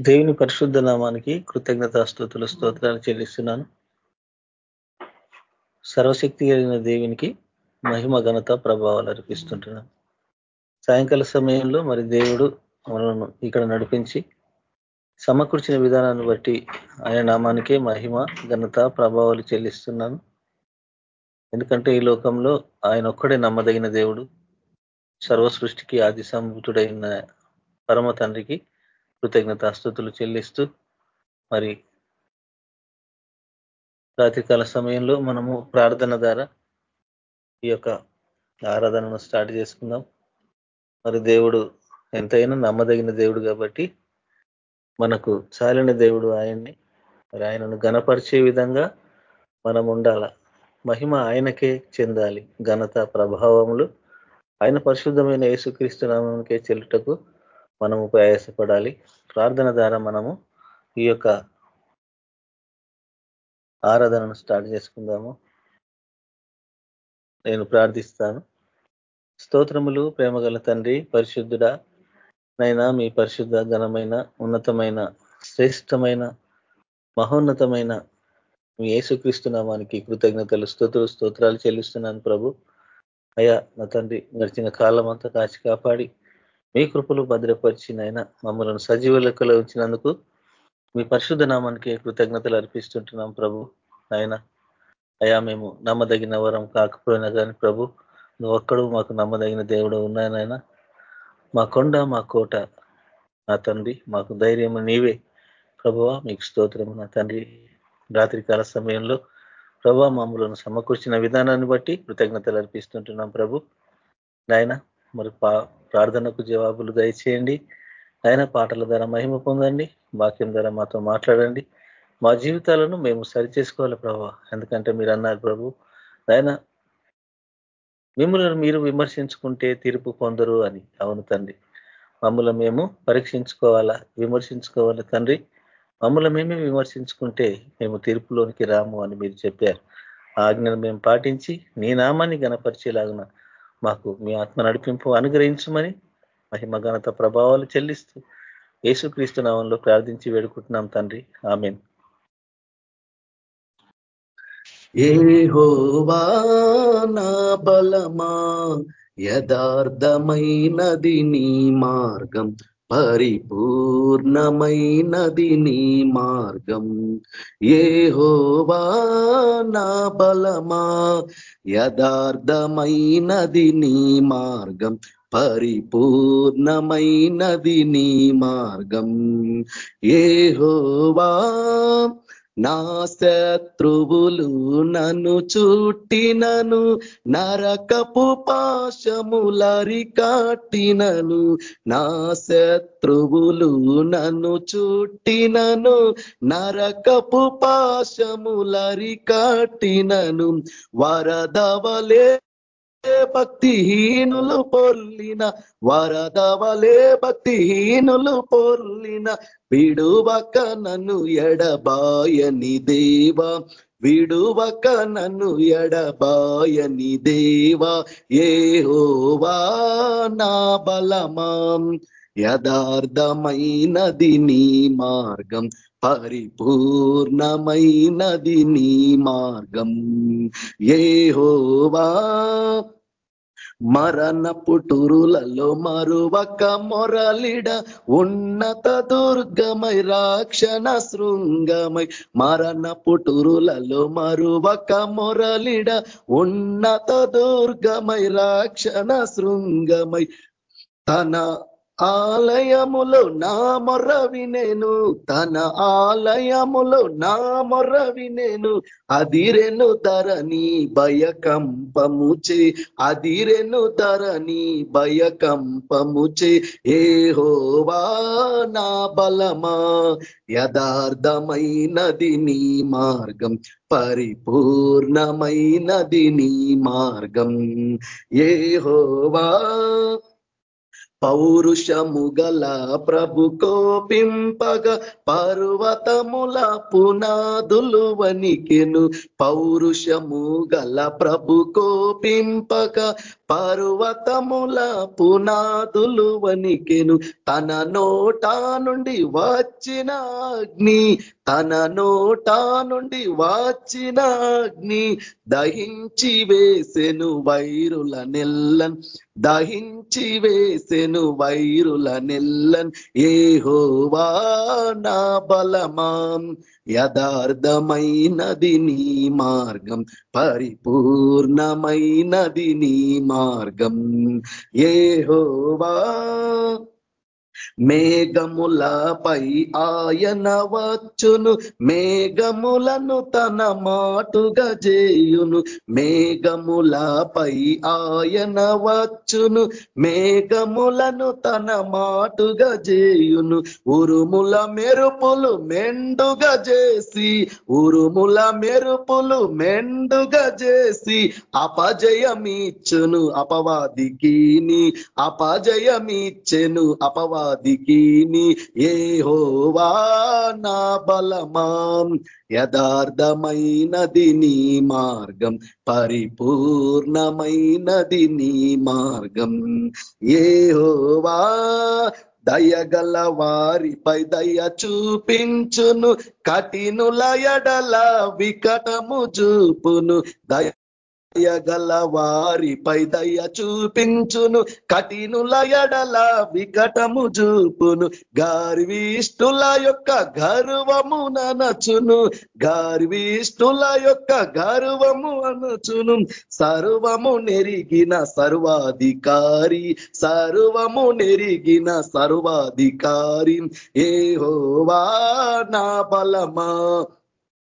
దేవుని పరిశుద్ధ నామానికి కృతజ్ఞతాస్తుతులు స్తోత్రాలు చెల్లిస్తున్నాను. సర్వశక్తి కలిగిన దేవునికి మహిమ ఘనత ప్రభావాలు అర్పిస్తుంటున్నాను సాయంకాల సమయంలో మరి దేవుడు మనను ఇక్కడ నడిపించి సమకూర్చిన విధానాన్ని బట్టి ఆయన నామానికే మహిమ ఘనత ప్రభావాలు చెల్లిస్తున్నాను. ఎందుకంటే ఈ లోకంలో ఆయన ఒక్కడే నమ్మదగిన దేవుడు సర్వ సృష్టికి ఆది సంభూతుడైన పరమ తండ్రికి కృతజ్ఞత అస్తుతులు చెల్లిస్తూ మరి రాత్రికాల సమయంలో మనము ప్రార్థన ద్వారా ఈ యొక్క ఆరాధనను స్టార్ట్ చేసుకుందాం. మరి దేవుడు ఎంతైనా నమ్మదగిన దేవుడు కాబట్టి మనకు చాలిన దేవుడు ఆయన్ని. మరి ఆయనను గణపరిచే విధంగా మనం ఉండాల. మహిమ ఆయనకే చెందాలి. ఘనత ప్రభావములు. ఆయన పరిశుద్ధమైన యేసుక్రీస్తు నామంకే చెల్లుటకు మనము ప్రయాసపడాలి ప్రార్థన ద్వారా మనము ఈ యొక్క ఆరాధనను స్టార్ట్ చేసుకుందాము. నేను ప్రార్థిస్తాను. స్తోత్రములు ప్రేమగల తండ్రి పరిశుద్ధుడ నైనా మీ పరిశుద్ధ ఘనమైన ఉన్నతమైన శ్రేష్టమైన మహోన్నతమైన మీ యేసుక్రీస్తు నామానికి కృతజ్ఞతలు స్తోత్రులు స్తోత్రాలు చెల్లిస్తున్నాను ప్రభు. అయ్యా నా తండ్రి గడిచిన కాలం అంతా కాచి కాపాడి మీ కృపలు భద్రపరిచినైనా మమ్మల్ని సజీవ లెక్కలో ఉంచినందుకు మీ పరిశుద్ధ నామానికి కృతజ్ఞతలు అర్పిస్తుంటున్నాం ప్రభు. ఆయన అయా మేము నమ్మదగిన వరం కాకపోయినా కానీ ప్రభు నువ్వు ఒక్కడు మాకు నమ్మదగిన దేవుడు ఉన్నాయనైనా మా కొండ మా కోట నా తండ్రి మాకు ధైర్యము నీవే. ప్రభువ మీకు స్తోత్రము నా తండ్రి. రాత్రికాల సమయంలో ప్రభా మమ్మలను సమకూర్చిన విధానాన్ని బట్టి కృతజ్ఞతలు అర్పిస్తుంటున్నాం ప్రభు. నాయన మరి ప్రార్థనకు జవాబులు దయచేయండి. ఆయన పాటల ద్వారా మహిమ పొందండి. వాక్యం ద్వారా మాతో మాట్లాడండి. మా జీవితాలను మేము సరిచేసుకోవాలి ప్రభా. ఎందుకంటే మీరు అన్నారు ప్రభు ఆయన మిమ్మల్ని మీరు విమర్శించుకుంటే తీర్పు పొందరు అని. అవును తండ్రి. మమ్మల్ని మేము పరీక్షించుకోవాలా? విమర్శించుకోవాలి తండ్రి. మమ్మల్ని మేమే విమర్శించుకుంటే మేము తీర్పులోనికి రాము అని మీరు చెప్పారు. ఆజ్ఞను మేము పాటించి నీ నామాన్ని గణపరిచేలాగున మాకు మీ ఆత్మ నడిపింపు అనుగ్రహించమని మహిమ ఘనత ప్రభావాలు చెల్లిస్తూ యేసుక్రీస్తు నామంలో ప్రార్థించి వేడుకుంటున్నాం తండ్రి. ఆమెన్. ఏహోవా నా బలమా యథార్థమైనది నీ మార్గం. పరిపూర్ణమైనది నీ మార్గం ఏహోవా నా బలమా యథార్థమైనది నీ మార్గం పరిపూర్ణమైనది నీ మార్గం ఏహోవా నా శత్రువులు నన్ను చుట్టినను నరకపు పాశములరి కాటినను. నా శత్రువులు నన్ను చుట్టినను నరకపు పాశములరి కాటినను. వరదవలే భక్తిహీనులు పొల్లిన వరదవలే భక్తిహీనులు పొల్లిన విడువక నన్ను ఎడబాయని దేవా విడువక నన్ను ఎడబాయని దేవా ఏ నా బలమాం యథార్థమైనది నీ మార్గం పరిపూర్ణమైనది నీ మార్గం ఏ హోవా మరణ పుటురులలో మరువక మొరలిడ ఉన్నత దుర్గమై రాక్షణ శృంగమై. మరణ పుటురులలో మరువక మొరలిడ ఉన్నత దుర్గమై రాక్షణ శృంగమై. తన ఆలయములో నా మొర్ర వినేను తన ఆలయములో నా మొర్ర వినేను. అదిరెను ధరని భయకంపముచే అదిరెను ధరని భయకంపముచే. ఏ హోవా నా బలమా యథార్థమైనది నీ మార్గం పరిపూర్ణమైనది నీ మార్గం. ఏ హోవా పౌరుషము గల ప్రభు కోపింపగ పర్వతముల పునాదులు వణికెను. పౌరుషము గల ప్రభు కోపింపక పర్వతముల పునాదులు వణికెను. తన నోటా నుండి వచ్చిన అగ్ని తన నోటా నుండి వచ్చిన అగ్ని దహించి వేసెను వైరుల నెల్లన్. దహించి వేసెను వైరుల నెల్లన్. ఏహోవా నా బలమాం యథార్థమైనది నీ మార్గం పరిపూర్ణమైనది నీ మార్గం ఏహోవా మేఘములపై ఆయన వచ్చును మేఘములను తన మాటుగా చేయును. మేఘములపై ఆయన వచ్చును మేఘములను తన మాటుగా చేయును. ఉరుముల మెరుపులు మెండుగా చేసి ఉరుముల మెరుపులు మెండుగా చేసి అపజయమిచ్చును. అపవాదికి అపజయమిచ్చెను అపవాదికి ఏ నా బలమాం. యథార్థమైనది నీ మార్గం పరిపూర్ణమైనది నీ మార్గం. ఏ దయగల వారిపై దయ చూపించును కఠినుల ఎడల వికటము చూపును. దయ దయగల వారిపై దయ చూపించును కఠినుల ఎడల వికటము చూపును గార్విష్ఠుల యొక్క గర్వము ననచును గార్విష్ఠుల యొక్క గర్వము అనచును. సర్వము నెరిగిన సర్వాధికారి సర్వము నెరిగిన సర్వాధికారి ఏ నా బలమా?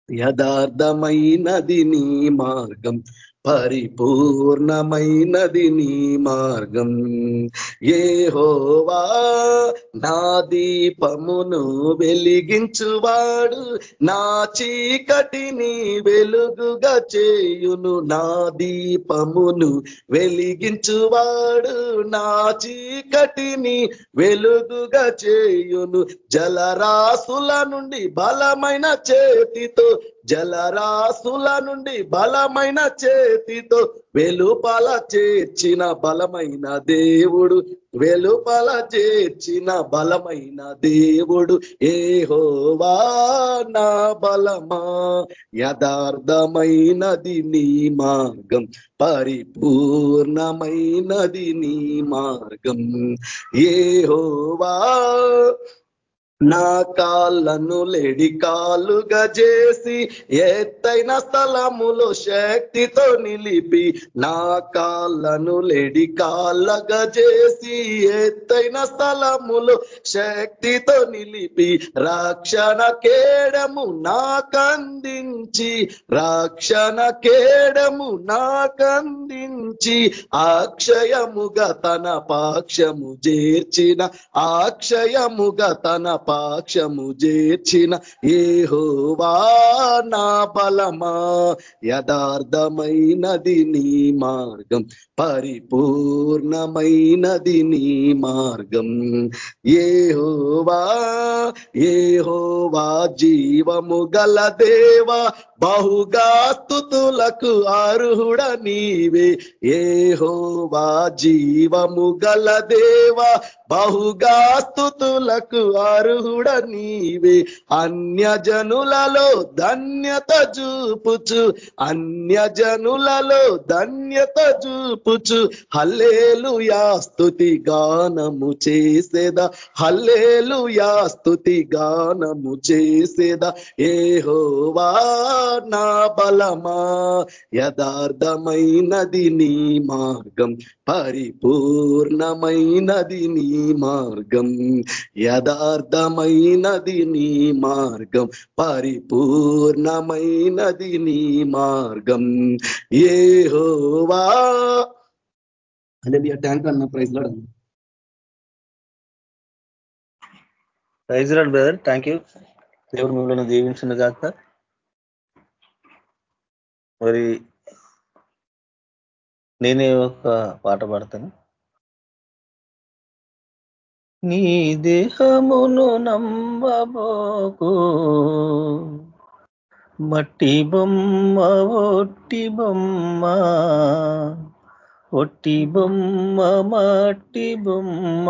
యథార్థమైనది నీ మార్గం. పరిపూర్ణమైనది నీ మార్గం. ఏ హోవా నా దీపమును వెలిగించువాడు నా చీకటిని వెలుగుగా చేయును నా దీపమును వెలిగించువాడు నా చీకటిని వెలుగుగా చేయును జలరాసుల నుండి బలమైన చేతితో జలరాసుల నుండి బలమైన చేతితో వెలుపల చేర్చిన బలమైన దేవుడు వెలుపల చేర్చిన బలమైన దేవుడు ఏ నా బలమా? యథార్థమైనది నీ మార్గం పరిపూర్ణమైనది నీ మార్గం. ఏ నా కాళ్ళను లేడి కాలుగా చేసి ఎత్తైన స్థలములో శక్తితో నిలిపి నా కాళ్ళను లేడి కాళ్ళగా చేసి ఎత్తైన స్థలములో శక్తితో నిలిపి రక్షణ కేడము నాకందించి రక్షణ కేడము నాకందించి అక్షయముగా తన పాక్షము చేర్చిన అక్షయముగా తన పాక్షము చేర్చిన ఏహోవా నా బలమా? యథార్థమైనది నీ మార్గం పరిపూర్ణమైనది నీ మార్గం. ఏహోవా ఏహోవా జీవము గల దేవా బహుగా స్థుతులకు అర్హుడ నీవే. ఏహోవా జీవము గల దేవా బహుగా స్థుతులకు అర్హుడ నీవే. అన్యజనులలో ధన్యత చూపుచు అన్యజనులలో ధన్యత చూపుచు. హల్లేలు స్తుతి గానము చేసేదా. హల్లేలు స్తుతి గానము చేసేదా. ఏహోవా నా బలమా యథార్థమైనది నీ మార్గం పరిపూర్ణమైనది నీ మార్గం యథార్థమైనది నీ మార్గం పరిపూర్ణమైనది నీ మార్గం. ఏ హోవా అంటే ట్యాంక్ అన్న. ప్రైజ్లో praise lord brother thank you దేవుడు మిమ్మల్ని దీవించిన కాక మరి నేనే ఒక పాట పాడతాను. నీ దేహమును నమ్మబోకు. మట్టి బొమ్మ ఒట్టి బొమ్మ ఒట్టి బొమ్మ మట్టి బొమ్మ.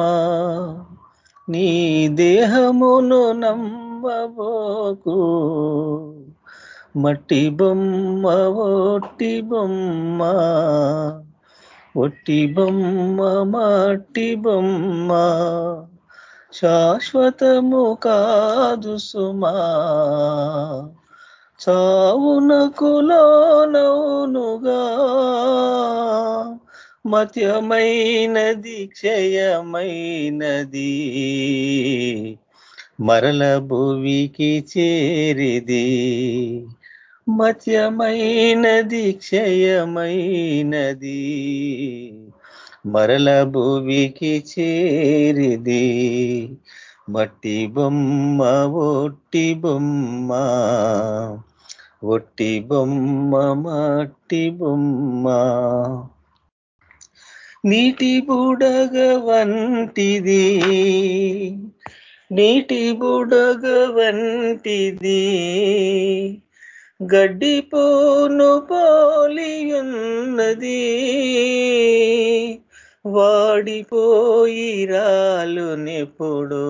నీ దేహమును నమ్మబోకు. మట్టి బొమ్మ ఒట్టి బొమ్మ ఒట్టి బొమ్మ మట్టి బొమ్మ శాశ్వతము కాదు సుమా. చావునకు లోనవునుగా మత్యమైనది క్షయమైనది మరల భువికి చేరిది. మత్యమైనది క్షయమైనది. మరల భూమికి చేరిది. మట్టి బొమ్మ ఒట్టి బొమ్మ. ఒట్టి బొమ్మ మట్టి బొమ్మ. నీటి బుడగ వంటిది. నీటి బుడగ వంటిది. గడ్డిపోను పోలియున్నది. వాడిపోయి రాలునెప్పుడు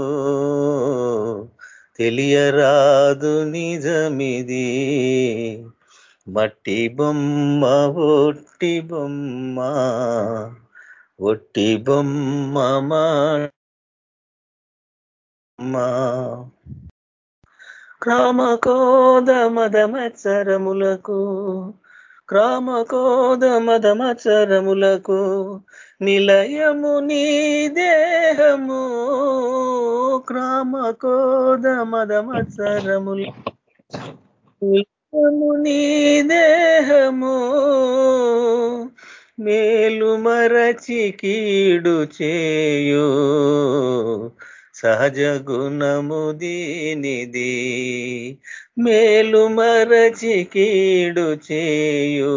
తెలియరాదు నిజమిది. మట్టి బొమ్మ ఒట్టి బొమ్మ ఒట్టి బొమ్మ మా క్రామకోద మదమత్సరములకు క్రామకోద మదమత్సరములకు నిలయము నీ దేహము. క్రామకోద మదమత్సరములు నిలయము నీ దేహము. మేలు మరచి కీడు చేయు సహజ గుణము దీనిది మేలు మరచి కీడు చేయు.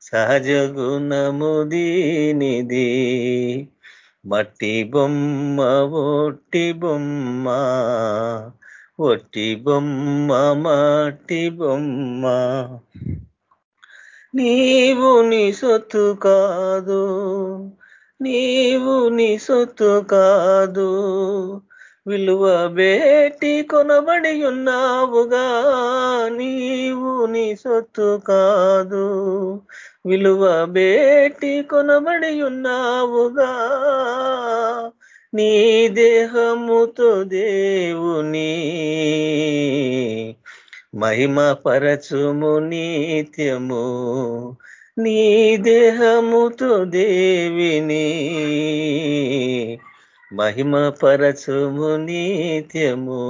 సహజ గుణము దీనిది మట్టి బొమ్మ ఒట్టి బొమ్మ ఒట్టి బొమ్మ మట్టి బొమ్మ. నీవు నీ సొత్తు కాదు నీవు నీ సొత్తు కాదు. విలువ బేటి కొనబడి ఉన్నావుగా. నీవు నీ సొత్తు కాదు. విలువ బేటి కొనబడి ఉన్నావుగా. నీ దేహముతో దేవుని మహిమ పరచుము నిత్యము. నీ దేహముతో దేవిని మహిమ పరచుము నిత్యము.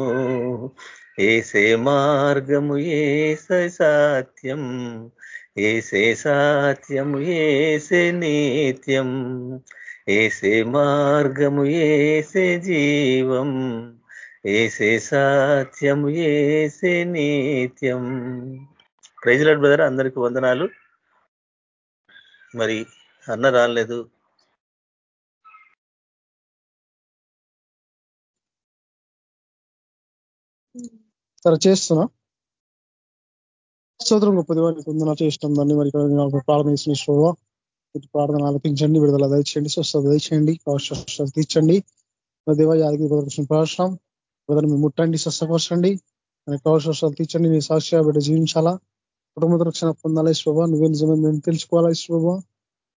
ఏసే మార్గము ఏసే సాత్యం ఏసే సాత్యము ఏసే నిత్యం. ఏసే మార్గము ఏసే జీవం ఏసే సాత్యము ఏసే నిత్యం. ప్రైజ్లాడ్ బ్రదర్ అందరికి వందనాలు. మరి అన్న రాలేదు. సరే చేస్తున్నా. స్తోత్రం గొప్ప దివానికి ఉందన చేసినాం దాన్ని మరి ప్రార్థన చేసిన శోభ ఇటు ప్రార్థన ఆలపించండి విడుదల దయచేయండి స్వస్థత దయచేయండి అవసరం తీర్చండి. దేవ యాదగిరి ప్రదర్శన ప్రార్థన బ్రదర్ మీరు ముట్టండి స్వస్థపరచండి. మనకి అవసరాలు తీర్చండి మీ సాక్షిగా బిడ్డ జీవించాలా? కుటుంబ రక్షణ పొందాలా శోభ నువ్వే నిజమే మేము తెలుసుకోవాలా శోభ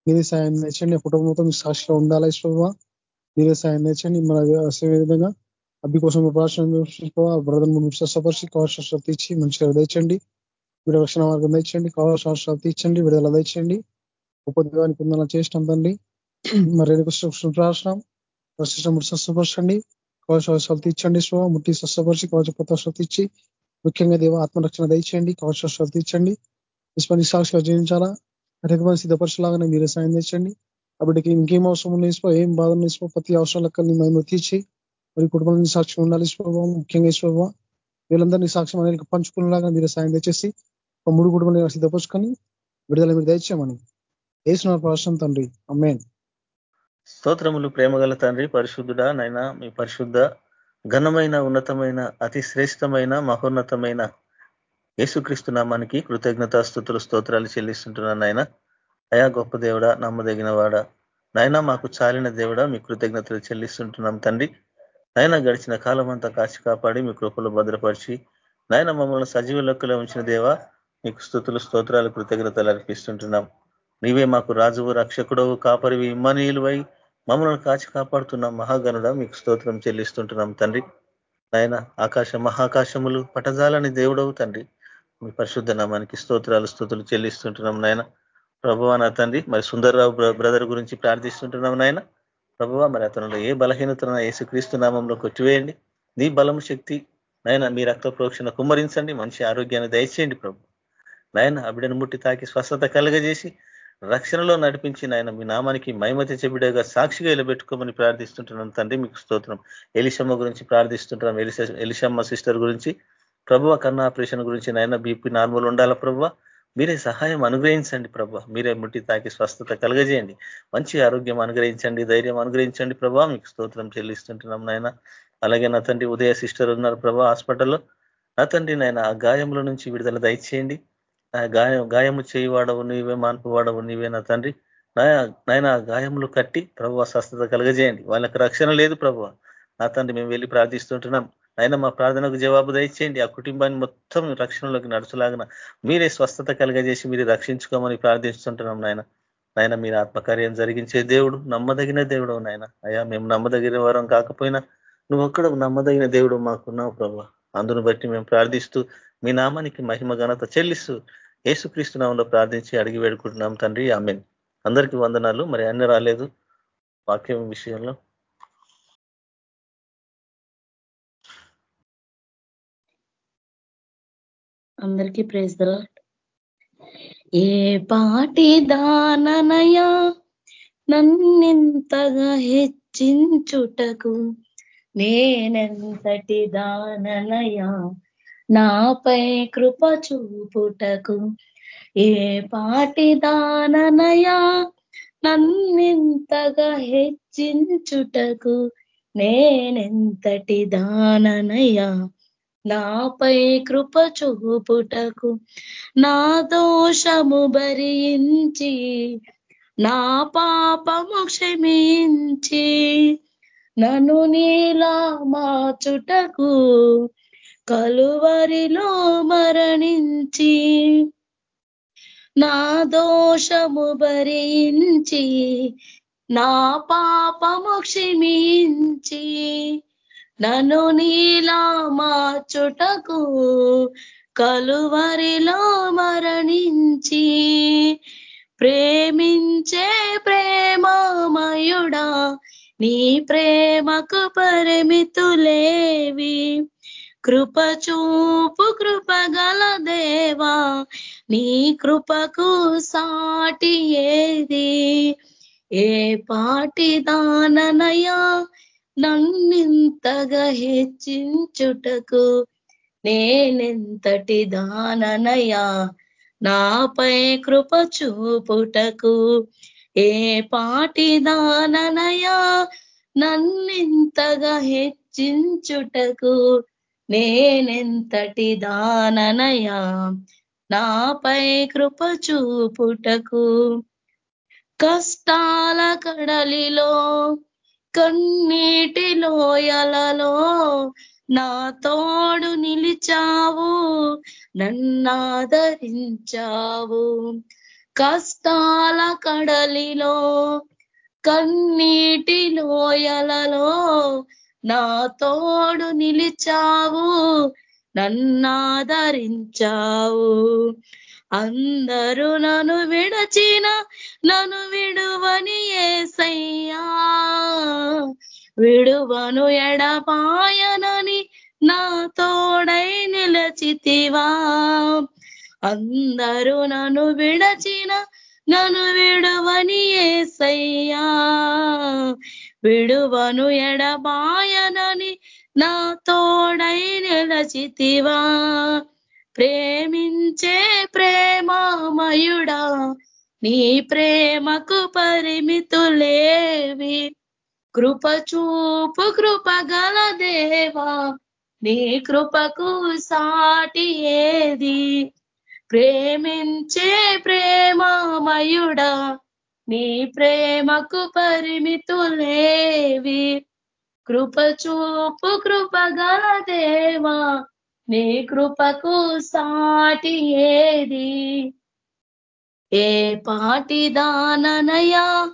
మీరే సాయం నేర్చండి కుటుంబంతో మీ సాక్షిగా ఉండాలా శోభ మీరే సాయం నేర్చండి మన విధంగా? అభి కోసం ప్రార్థన బ్రదర్ స్వస్థపరిచి కావాల్సిన తీర్చి మంచిగా దయచండి విడుదల రక్షణ మార్గం తెచ్చండి కావాల్సిన తీర్చండి విడుదల తెచ్చండి ఉపద్రవానికి పొందాల చేసినాం తండ్రి. మరి ప్రార్థన ప్రశ్న స్వస్థపరచండి అవసరాలు తీర్చండి శుభ ముట్టి స్వస్థపరిచి కవచ కొత్త తీర్చి ముఖ్యంగా దేవ ఆత్మరక్షణ దయచేయండి కవచాలు తీర్చండి విశ్వాన్ని సాక్షిగా జీవించాలా? రెగ్యుమని సిద్ధపరచలాగానే మీరు సాయం తెచ్చండి అప్పటికి ఇంకేం అవసరం ఉన్నాయి ఏం బాధ ఉన్నాయి ప్రతి అవసరాలకు మేము తీర్చి మరి కుటుంబాన్ని సాక్ష్యం ఉండాలి స్వభావం ముఖ్యంగా స్వభావం వీళ్ళందరినీ సాక్ష్యం అనేది పంచుకునేలాగా మీరు సాయం తెచ్చేసి ఒక మూడు కుటుంబాన్ని సిద్ధపరచుకొని విడుదల మీరు దయచేయమని. వేసిన ప్రశ్న తండ్రి. అమ్మేన్ స్తోత్రములు ప్రేమగల తండ్రి పరిశుద్ధుడా నైనా మీ పరిశుద్ధ ఘనమైన ఉన్నతమైన అతి శ్రేష్టమైన మహోన్నతమైన యేసుక్రీస్తు నామానికి కృతజ్ఞతాస్థుతులు స్తోత్రాలు చెల్లిస్తుంటున్నాను నాయన. అయా గొప్ప దేవుడా నమ్మదగిన వాడా. నాయన మాకు చాలిన దేవుడా మీ కృతజ్ఞతలు చెల్లిస్తుంటున్నాం తండ్రి. నాయన గడిచిన కాలం అంతా కాచి కాపాడి మీ కృపలు భద్రపరిచి నాయన మమ్మల్ని సజీవ లెక్కలో ఉంచిన దేవా మీకు స్థుతులు స్తోత్రాలు కృతజ్ఞతలు అర్పిస్తుంటున్నాం. నీవే మాకు రాజువు రక్షకుడవు కాపరివి ఇమ్మనీయులువై మమ్మల్ని కాచి కాపాడుతున్నాం మహాగనుడ మీకు స్తోత్రం చెల్లిస్తుంటున్నాం తండ్రి. నాయన ఆకాశ మహాకాశములు పటజాలని దేవుడవు తండ్రి. మీ పరిశుద్ధ నామానికి స్తోత్రాలు స్థుతులు చెల్లిస్తుంటున్నాం నాయన. ప్రభువ నా తండ్రి మరి సుందర్రావు బ్రదర్ గురించి ప్రార్థిస్తుంటున్నాం నాయన. ప్రభువ మరి అతనిలో ఏ బలహీనతన యేసుక్రీస్తు నామంలో కొట్టివేయండి నీ బలం శక్తి నాయన మీ రక్త ప్రోక్షణ కుమ్మరించండి. మంచి ఆరోగ్యాన్ని దయచేయండి ప్రభు. నాయన అబిడను ముట్టి తాకి స్వస్థత కలుగజేసి రక్షణలో నడిపించి నాయన మీ నామానికి మైమతి చెబిడగా సాక్షిగా ఇలబెట్టుకోమని ప్రార్థిస్తుంటున్నాం తండ్రి మీకు స్తోత్రం. ఎలిషమ్మ గురించి ప్రార్థిస్తుంటున్నాం. ఎలిస ఎలిషమ్మ సిస్టర్ గురించి ప్రభు కన్నా ఆపరేషన్ గురించి నాయన బీపీ నార్మల్ ఉండాలా ప్రభు? మీరే సహాయం అనుగ్రహించండి ప్రభా. మీరే ముట్టి తాకి స్వస్థత కలగజేయండి. మంచి ఆరోగ్యం అనుగ్రహించండి ధైర్యం అనుగ్రహించండి ప్రభా. మీకు స్తోత్రం చెల్లిస్తుంటున్నాం నాయన. అలాగే నా తండ్రి ఉదయ సిస్టర్ ఉన్నారు ప్రభా హాస్పిటల్లో. నా తండ్రి నాయన ఆ గాయముల నుంచి విడుదల దయచేయండి. గాయం గాయము చేయివాడవు నీవే వాడవు నీవే నా తండ్రి. నాయన గాయములు కట్టి ప్రభు స్వస్థత కలగజేయండి. వాళ్ళకి రక్షణ లేదు ప్రభు నా తండ్రి మేము వెళ్ళి ప్రార్థిస్తుంటున్నాం. ఆయన మా ప్రార్థనకు జవాబు దయచేయండి. ఆ కుటుంబాన్ని మొత్తం రక్షణలోకి నడుచులాగిన మీరే స్వస్థత కలగజేసి మీరు రక్షించుకోమని ప్రార్థిస్తుంటున్నాం నాయన. నాయన మీరు ఆత్మకార్యం జరిగించే దేవుడు నమ్మదగిన దేవుడు నాయన. అయ్యా మేము నమ్మదగిన వారం కాకపోయినా నువ్వు ఒక్కడ నమ్మదగిన దేవుడు మాకున్నావు ప్రభు అందును బట్టి మేము ప్రార్థిస్తూ మీ నామానికి మహిమ ఘనత చెల్లిస్తూ ఏసుక్రీస్తు నామంలో ప్రార్థించి అడిగి వేడుకుంటున్నాం తండ్రి. ఆమె అందరికీ వందనాలు. మరి అన్ని రాలేదు వాక్యం విషయంలో. అందరికీ ప్రేజ్ ఏ పాటి దాననయా నన్నెంతగా హెచ్చించుటకు? నేనెంతటి దాననయా నాపై కృప చూపుటకు ఏ పాటి దాననయా? నన్నెంతగా హెచ్చించుటకు నేనెంతటి దాననయా? నాపై కృప చూపుటకు నా దోషము భరించి నా పాపము క్షమించి నన్ను నీలా మాచుటకు కలువరిలో మరణించి నా దోషము భరించి నా పాపము క్షమించి నన్ను నీలా మార్చుటకు కలువరిలో మరణించి ప్రేమించే ప్రేమమయుడా నీ ప్రేమకు పరిమితులేవి. కృప చూపు కృపగల దేవా నీ కృపకు సాటి ఏది? ఏ పాటి దాననయా నన్నింతగా హెచ్చించుటకు? నేనెంతటి దాననయా నాపై కృప చూపుటకు? ఏ పాటి దాననయా నన్నింతగా హెచ్చించుటకు? నేనెంతటి దాననయా? నాపై కృప చూపుటకు. కష్టాల కడలిలో కన్నీటి లోయలలో నా తోడు నిలిచావు నన్నాదరించావు. కష్టాల కడలిలో కన్నీటి లోయలలో నా తోడు నిలిచావు నన్నాదరించావు. అందరూ నన్ను విడచిన నన్ను విడువని ఏసయ్యా. విడువను ఎడపాయనని నా తోడై నిలచితివా. అందరూ నన్ను విడచిన నన్ను విడువని ఏసయ్యా. విడువను ఎడబాయనని నా తోడై నిలచితివా. ప్రేమించే ప్రేమామయుడా నీ ప్రేమకు పరిమితులేవి. కృప చూపు కృపగల దేవా నీ కృపకు సాటి ఏది. ప్రేమించే ప్రేమామయుడా నీ ప్రేమకు పరిమితులేవి. కృప చూపు కృపగా దేవా నీ కృపకు సాటి ఏది. ఏ పాటి దాననయా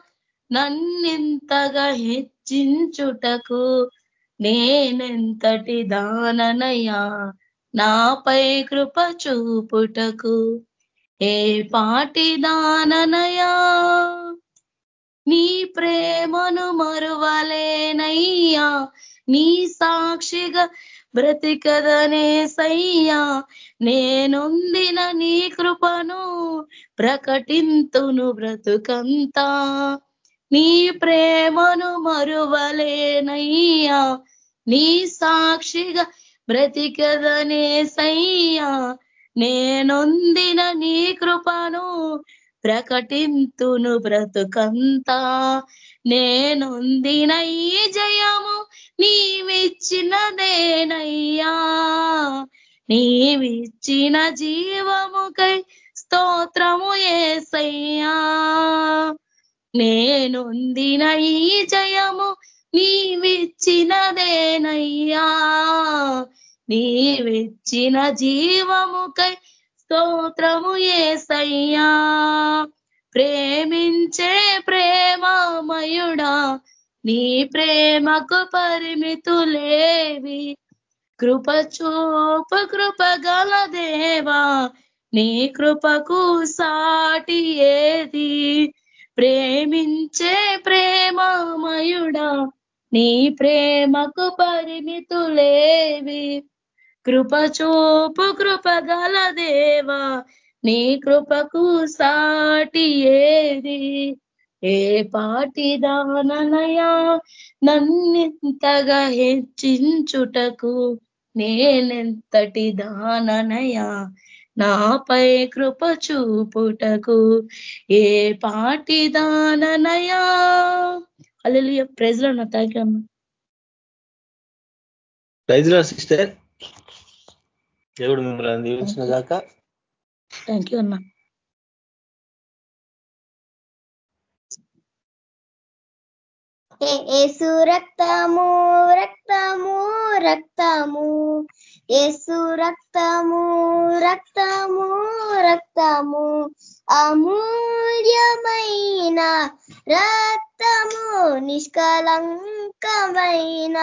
నన్నింతగా హెచ్చించుటకు నేనెంతటి దాననయా నాపై కృప చూపుటకు. ఏ పాటిదాననయా నీ ప్రేమను మరువలేనయ్యా. నీ సాక్షిగా బ్రతికదనే సయ్యా. నేనొందిన నీ కృపను ప్రకటింతును బ్రతుకంతా. నీ ప్రేమను మరువలేనయ్యా. నీ సాక్షిగా బ్రతికదనే సయ్యా. నేనొందిన నీ కృపను ప్రకటింతును బ్రతుకంతా. నేనొందిన ఈ జయము నీవిచ్చినదేనయ్యా. నీవిచ్చిన జీవముకై స్తోత్రము ఏసయ్యా. నేనొందిన ఈ జయము నీవిచ్చినదేనయ్యా. నీవిచ్చిన జీవముకై స్తోత్రము ఏసయ్యా. ప్రేమించే ప్రేమమయుడా నీ ప్రేమకు పరిమితులేవి. కృప చూప కృపగల దేవా నీ కృపకు సాటి ఏది. ప్రేమించే ప్రేమమయుడా నీ ప్రేమకు పరిమితులేవి. కృపచూపు కృపగల దేవా నీ కృపకు సాటి ఏది? ఏ పాటి దాననయా? నన్నింతగా హెచ్చించుటకు నేనెంతటి దాననయా? నాపై కృప చూపుటకు ఏ పాటి దాననయా? అల్లు ప్రైజ్లో నా థ్యాంక్ ప్రైజ్లో సిస్టర్ దేవుడు మిమ్మల్ని దీవించిన దాకా థ్యాంక్ యూ అన్నా. ఏసు రక్తము రక్తము రక్తము. ఏసు రక్తము రక్తము రక్తము. అమూల్యమైన రక్తము నిష్కలంకమైన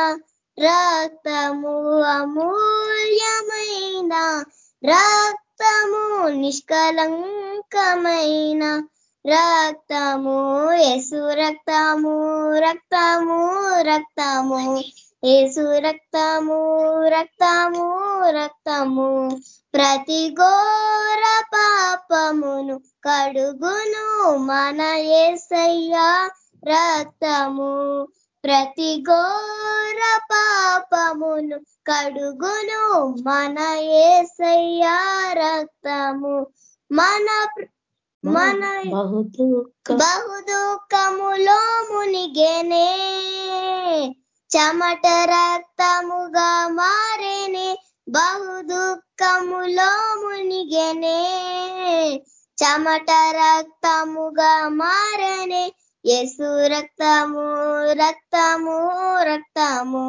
రక్తము అమూల్యమైన రక్తము నిష్కలంకమైన రక్తము యేసు రక్తము రక్తము రక్తము ఏసు రక్తము రక్తము రక్తము. ప్రతి ఘోర పాపమును కడుగును మన ఏసయ్యా రక్తము. ప్రతి ఘోర పాపమును కడుగును మన ఏసయ్యా రక్తము. మన మన బహు దుఃఖములో మునిగేనే. చెమట రక్తముగా మారేనే. బహు దుఃఖములో మునిగేనే. చెమట రక్తముగా మారనే. యేసు రక్తము రక్తము రక్తము.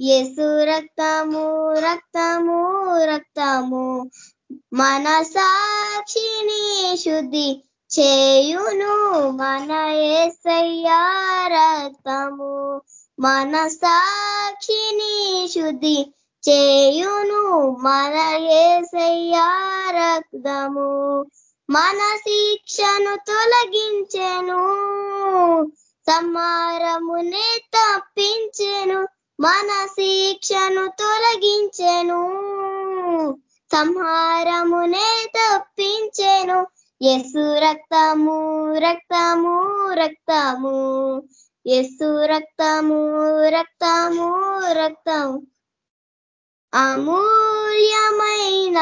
యేసు రక్తము రక్తము రక్తము. మన సాక్షిని శుద్ధి చేయును మన ఏసయ్యా రక్తము. మన సాక్షిని శుద్ధి చేయును మన ఏసయ్యా రక్తము. మన శిక్షను తొలగించెను సమారమునే తప్పించెను మన శిక్షను తొలగించెను సంహారమునే తప్పించెను. ఎసు రక్తము రక్తము రక్తము. ఎసు రక్తము రక్తము రక్తము అమూల్యమైన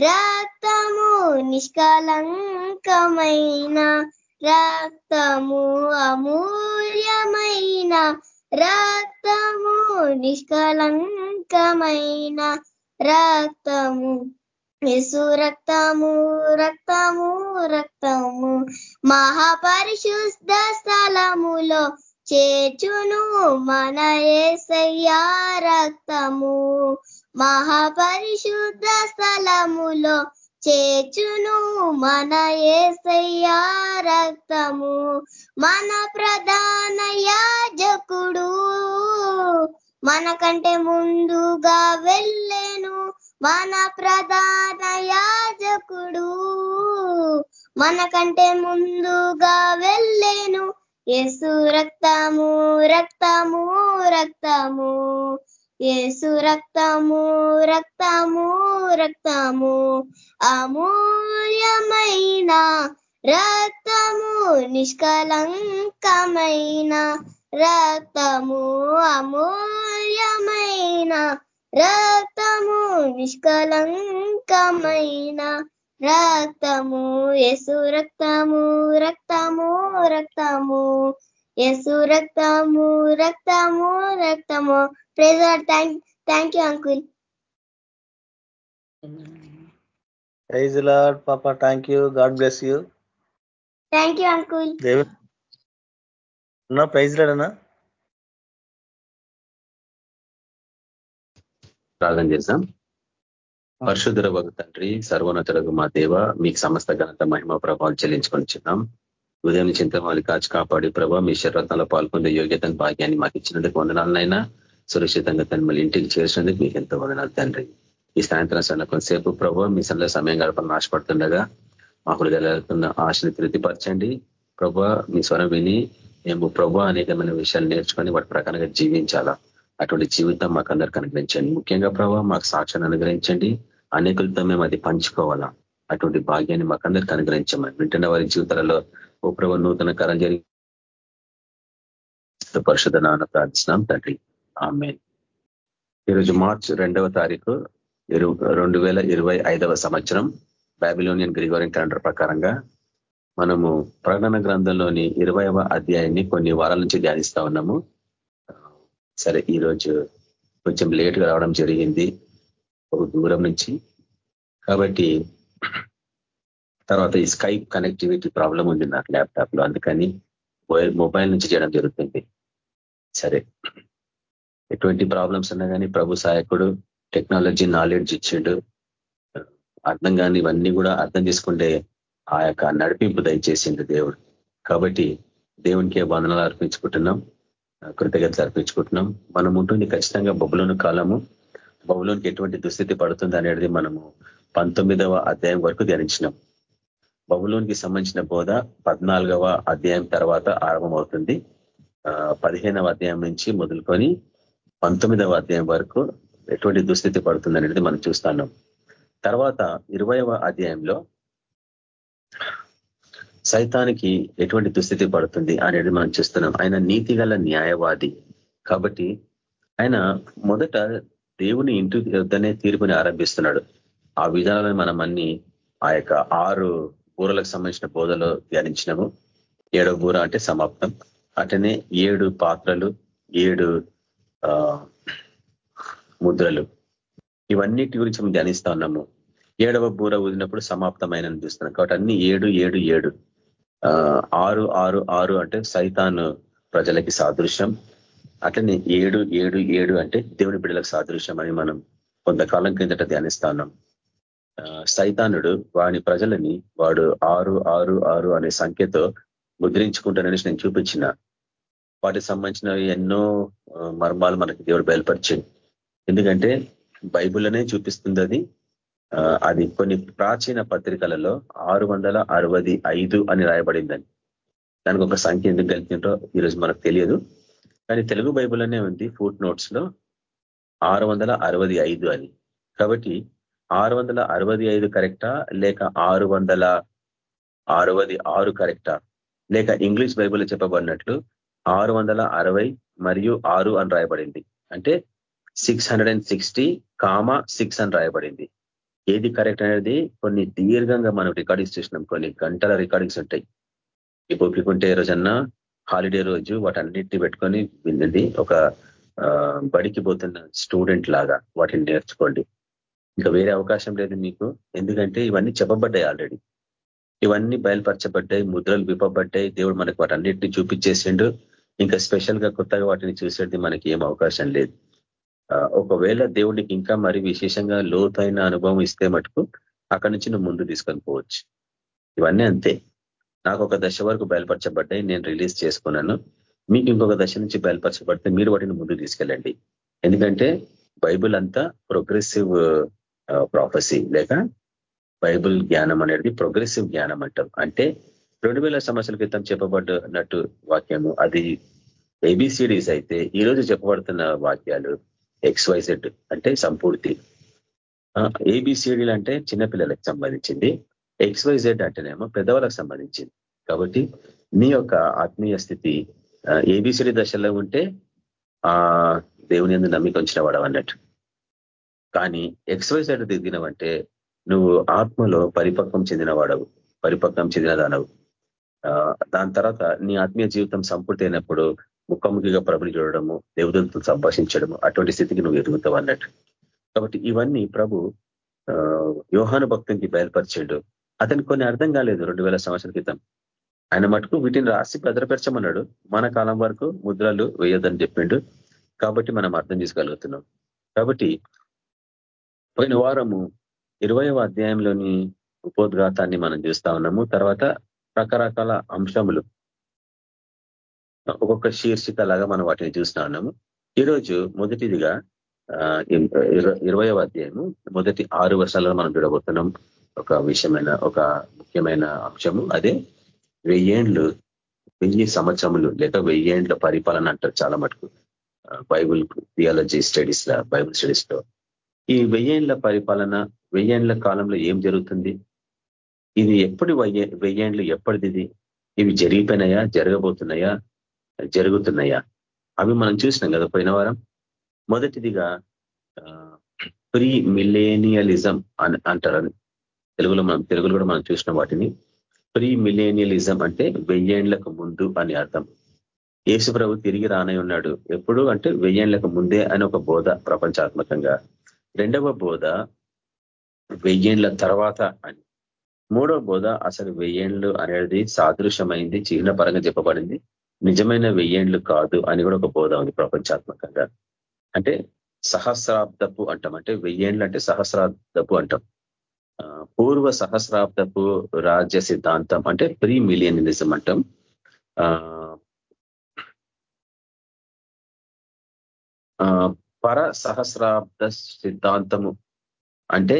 రక్తము నిష్కలంకమైన రక్తము అమూల్యమైన రక్తము నిష్కలంకమైన రక్తము యేసు రక్తము రక్తము రక్తము మహాపరిశుద్ధ స్థలములో చేర్చును మన ఏసయ్యా రక్తము. మహాపరిశుద్ధ స్థలములో చేర్చును మన ఏసయ్యా రక్తము. మన ప్రధాన యాజకుడు మనకంటే ముందుగా వెళ్ళేను. మన ప్రధాన యాజకుడు మనకంటే ముందుగా వెళ్ళెను. ఏసు రక్తము రక్తము రక్తము. ఏసు రక్తము రక్తము రక్తము. అమూల్యమైన రక్తము నిష్కలంకమైన రక్తము. అమూల్యమైన రక్తము నిష్కలంకమైన రక్తము యసు రక్తము రక్తము రక్తము. యసు రక్తము రక్తము రక్తము. ప్రేజర్ thank thank you uncle praise lord పాప thank you God bless you thank you uncle దేవుడు ఉన్నా ప్రైజ్ లాడనా ప్రార్థన చేద్దాం. పరిశుద్ధుల తండ్రి సర్వోన్నతులకు మా దేవ మీకు సమస్త ఘనత మహిమ ప్రభావం చెల్లించుకొని చిన్నాం ఉదయం నుంచి ఇంత వాళ్ళు కాచి కాపాడి ప్రభావ మీ శరత్నంలో పాల్గొనే యోగ్యతను భాగ్యాన్ని మాకు ఇచ్చినందుకు వందనాలనైనా సురక్షితంగా తను మళ్ళీ ఇంటికి చేసినందుకు మీకు ఎంతో వందనాలు తండ్రి. ఈ సాయంత్రం సన్న కొంతసేపు ప్రభావ మీ సన్నలో సమయం గడపాలని ఆశపడుతుండగా మా హృదయాలకున్న ఆశని తృప్తిపరచండి. ప్రభా మీ స్వరం విని మేము ప్రభా అనేకమైన విషయాలు నేర్చుకొని వాటి ప్రకారంగా జీవించాలా. అటువంటి జీవితం మాకు అందరికి అనుగ్రహించండి. ముఖ్యంగా ప్రభావ మాకు సాక్ష్యాన్ని అనుగ్రహించండి. అనేకులతో మేము అది పంచుకోవాలా? అటువంటి భాగ్యాన్ని మాకు అందరికి అనుగ్రహించమని. వింటున్న వారి జీవితాలలో ఓ ప్రభు నూతన కరం జరిగి పరిశుధ నాన్న ప్రార్థిస్తున్నాం తండ్రి. ఆమె ఈరోజు మార్చ్ రెండవ తారీఖు రెండు వేల ఇరవై ఐదవ సంవత్సరం బాబిలోనియన్ గ్రిగోరియన్ క్యాలెండర్ ప్రకారంగా మనము ప్రకటన గ్రంథంలోని ఇరవైవ అధ్యాయాన్ని కొన్ని వారాల నుంచి ధ్యానిస్తా ఉన్నాము. సరే ఈరోజు కొంచెం లేట్గా రావడం జరిగింది. ఒక దూరం నుంచి. కాబట్టి తర్వాత ఈ స్కైప్ కనెక్టివిటీ ప్రాబ్లం ఉంది నాకు ల్యాప్టాప్లో. అందుకని మొబైల్ నుంచి చేయడం జరుగుతుంది. సరే. ఎటువంటి ప్రాబ్లమ్స్ ఉన్నా కానీ ప్రభు సహాయకుడు టెక్నాలజీ నాలెడ్జ్ ఇచ్చిండు. అర్థం కాని ఇవన్నీ కూడా అర్థం చేసుకుంటే ఆ యొక్క నడిపింపు దయచేసిండు దేవుడు. కాబట్టి దేవునికి వందనాలు అర్పించుకుంటున్నాం. కృతజ్ఞతలు అర్పించుకుంటున్నాం. మనం ఉంటుంది ఖచ్చితంగా బొబ్బులను కాలము. బబులోనికి ఎటువంటి దుస్థితి పడుతుంది అనేది మనము పంతొమ్మిదవ అధ్యాయం వరకు ధ్యానించినాం. బబులోనికి సంబంధించిన బోధ పద్నాలుగవ అధ్యాయం తర్వాత ఆరంభమవుతుంది. పదిహేనవ అధ్యాయం నుంచి మొదలుకొని పంతొమ్మిదవ అధ్యాయం వరకు ఎటువంటి దుస్థితి పడుతుంది అనేది మనం చూస్తున్నాం. తర్వాత ఇరవైవ అధ్యాయంలో సైతానికి ఎటువంటి దుస్థితి పడుతుంది అనేది మనం చూస్తున్నాం. ఆయన నీతి న్యాయవాది. కాబట్టి ఆయన మొదట దేవుని ఇంటి వద్దనే తీర్పుని ఆరంభిస్తున్నాడు. ఆ విధానాలను మనం అన్ని ఆ యొక్క ఆరు బూరలకు సంబంధించిన బోధలో ధ్యానించినము. ఏడవ బూర అంటే సమాప్తం. అటనే ఏడు పాత్రలు ఏడు ముద్రలు. ఇవన్నిటి గురించి మనం ధ్యానిస్తా ఉన్నాము. ఏడవ బూర ఊదినప్పుడు సమాప్తమైన చూస్తున్నాం. కాబట్టి అన్ని ఏడు ఏడు ఏడు. ఆరు ఆరు ఆరు అంటే సైతాన్ ప్రజలకి సాదృశ్యం. అట్లనే ఏడు ఏడు ఏడు అంటే దేవుని బిడ్డలకు సాదృశ్యం అని మనం కొంతకాలం కిందట ధ్యానిస్తాం సైతానుడు వాని ప్రజలని వాడు ఆరు ఆరు ఆరు అనే సంఖ్యతో ముద్రించుకుంటానని నేను చూపించిన. వాటికి సంబంధించిన ఎన్నో మర్మాలు మనకి దేవుడు బయలుపరిచింది ఎందుకంటే బైబుల్లోనే చూపిస్తుంది అది. అది కొన్ని ప్రాచీన పత్రికలలో ఆరు వందల అరవై ఐదు అని రాయబడిందని. దానికి ఒక సంఖ్య ఎందుకు కలిపిందో ఈరోజు మనకు తెలియదు. కానీ తెలుగు బైబుల్లోనే ఉంది ఫుట్ నోట్స్లో ఆరు వందల అరవై ఐదు అని. కాబట్టి ఆరు వందల అరవై ఐదు కరెక్టా లేక ఆరు వందల అరవది ఆరు కరెక్టా? లేక ఇంగ్లీష్ బైబుల్ చెప్పబడినట్లు ఆరు వందల అరవై మరియు ఆరు అని రాయబడింది. అంటే six hundred and sixty comma six అని రాయబడింది. ఏది కరెక్ట్ అనేది కొన్ని దీర్ఘంగా మనం రికార్డింగ్స్ చేసినాం. కొన్ని గంటల రికార్డింగ్స్ ఉంటాయి. ఇప్పుడు ఒప్పుకుంటే రోజన్నా హాలిడే రోజు వాటన్నిటిని పెట్టుకొని విన్నది ఒక బడికి పోతున్న స్టూడెంట్ లాగా వాటిని నేర్చుకోండి. ఇంకా వేరే అవకాశం లేదు మీకు. ఎందుకంటే ఇవన్నీ చెప్పబడ్డాయి ఆల్రెడీ. ఇవన్నీ బయలుపరచబడ్డాయి ముద్రలు విప్పబడ్డాయి. దేవుడు మనకు వాటన్నిటిని చూపించేసిండు. ఇంకా స్పెషల్గా కొత్తగా వాటిని చూసేది మనకి ఏం అవకాశం లేదు. ఒకవేళ దేవుడికి ఇంకా మరి విశేషంగా లోతైన అనుభవం ఇస్తే మటుకు అక్కడి నుంచి నువ్వు ముందు తీసుకొని పోవచ్చు. ఇవన్నీ అంతే. నాకు ఒక దశ వరకు బయలుపరచబడ్డాయి నేను రిలీజ్ చేసుకున్నాను. మీకు ఇంకొక దశ నుంచి బయలుపరచబడితే మీరు వాటిని ముందు తీసుకెళ్ళండి. ఎందుకంటే బైబుల్ అంతా ప్రోగ్రెసివ్ ప్రాఫెసీ లేక బైబుల్ జ్ఞానం అనేది ప్రోగ్రెసివ్ జ్ఞానం అంటాం. అంటే రెండు వేల సంవత్సరాల క్రితం చెప్పబడినట్టు వాక్యము అది ఏబిసిడీస్ అయితే ఈరోజు చెప్పబడుతున్న వాక్యాలు ఎక్స్వైజెడ్ అంటే సంపూర్తి. ఏబిసిడీలు అంటే చిన్నపిల్లలకు సంబంధించింది. ఎక్స్వైజెడ్ అంటేనేమో పెద్దవాళ్ళకు సంబంధించింది. కాబట్టి మీ యొక్క ఆత్మీయ స్థితి ఏబిసిడి దశలో ఉంటే ఆ దేవుని ఎందుకు నమ్మిక ఉంచిన వాడవు అన్నట్టు. కానీ ఎక్స్వైజెడ్ దిగినవంటే నువ్వు ఆత్మలో పరిపక్వం చెందిన వాడవు పరిపక్వం చెందిన దానవు. దాని తర్వాత నీ ఆత్మీయ జీవితం సంపూర్తి అయినప్పుడు ముఖాముఖిగా ప్రభుని చూడడము దేవదలతో సంభాషించడము అటువంటి స్థితికి నువ్వు ఎదుగుతావు అన్నట్టు. కాబట్టి ఇవన్నీ ప్రభు యోహాను భక్తునికి బయలుపరిచాడు. అతనికి కొన్ని అర్థం కాలేదు రెండు వేల సంవత్సరాల క్రితం. ఆయన మటుకు వీటిని రాసి భద్రపరచమన్నాడు. మన కాలం వరకు ముద్రలు వేయొద్దని చెప్పిండు. కాబట్టి మనం అర్థం చేసుకోగలుగుతున్నాం. కాబట్టి పోయిన వారము ఇరవయవ అధ్యాయంలోని ఉపోద్ఘాతాన్ని మనం చూస్తా ఉన్నాము. తర్వాత రకరకాల అంశములు. ఒక్కొక్క శీర్షిక లాగా మనం వాటిని చూస్తా ఉన్నాము. ఈరోజు మొదటిదిగా ఇరవయవ అధ్యాయము మొదటి ఆరు వర్షాలలో మనం చూడబోతున్నాం. ఒక విషయమైన ఒక ముఖ్యమైన అంశము. అదే వెయ్యేండ్లు వెయ్యి సంవత్సరములు లేక వెయ్యేండ్ల పరిపాలన అంటారు చాలా మటుకు. బైబుల్ థియాలజీ స్టడీస్ బైబుల్ స్టడీస్లో. ఈ వెయ్యేండ్ల పరిపాలన వెయ్యేండ్ల కాలంలో ఏం జరుగుతుంది? ఇది ఎప్పుడు వెయ్యేండ్లు ఎప్పటిది ఇవి జరిగిపోయినాయా? జరగబోతున్నాయా? జరుగుతున్నాయా? అవి మనం చూసినాం కదా పోయిన వారం. మొదటిదిగా ప్రీ మిలేనియలిజం అని అంటారని తెలుగులో మనం తెలుగులో కూడా మనం చూసిన వాటిని. ప్రీ మిలేనియలిజం అంటే వెయ్యేండ్లకు ముందు అని అర్థం. యేసు ప్రభు తిరిగి రానై ఉన్నాడు. ఎప్పుడు అంటే వెయ్యేండ్లకు ముందే అని ఒక బోధ ప్రపంచాత్మకంగా. రెండవ బోధ వెయ్యేండ్ల తర్వాత అని. మూడవ బోధ అసలు వెయ్యేండ్లు అనేది సాదృశ్యమైంది చిహ్న పరంగా చెప్పబడింది. నిజమైన వెయ్యేండ్లు కాదు అని కూడా ఒక బోధ ఉంది ప్రపంచాత్మకంగా. అంటే సహస్రాబ్దపు అంటాం. అంటే వెయ్యేండ్లు అంటే సహస్రాబ్దపు అంటాం. పూర్వ సహస్రాబ్దపు రాజ్య సిద్ధాంతం అంటే ప్రీ మిలియనిజం అంటాం పర సహస్రాబ్ద సిద్ధాంతము అంటే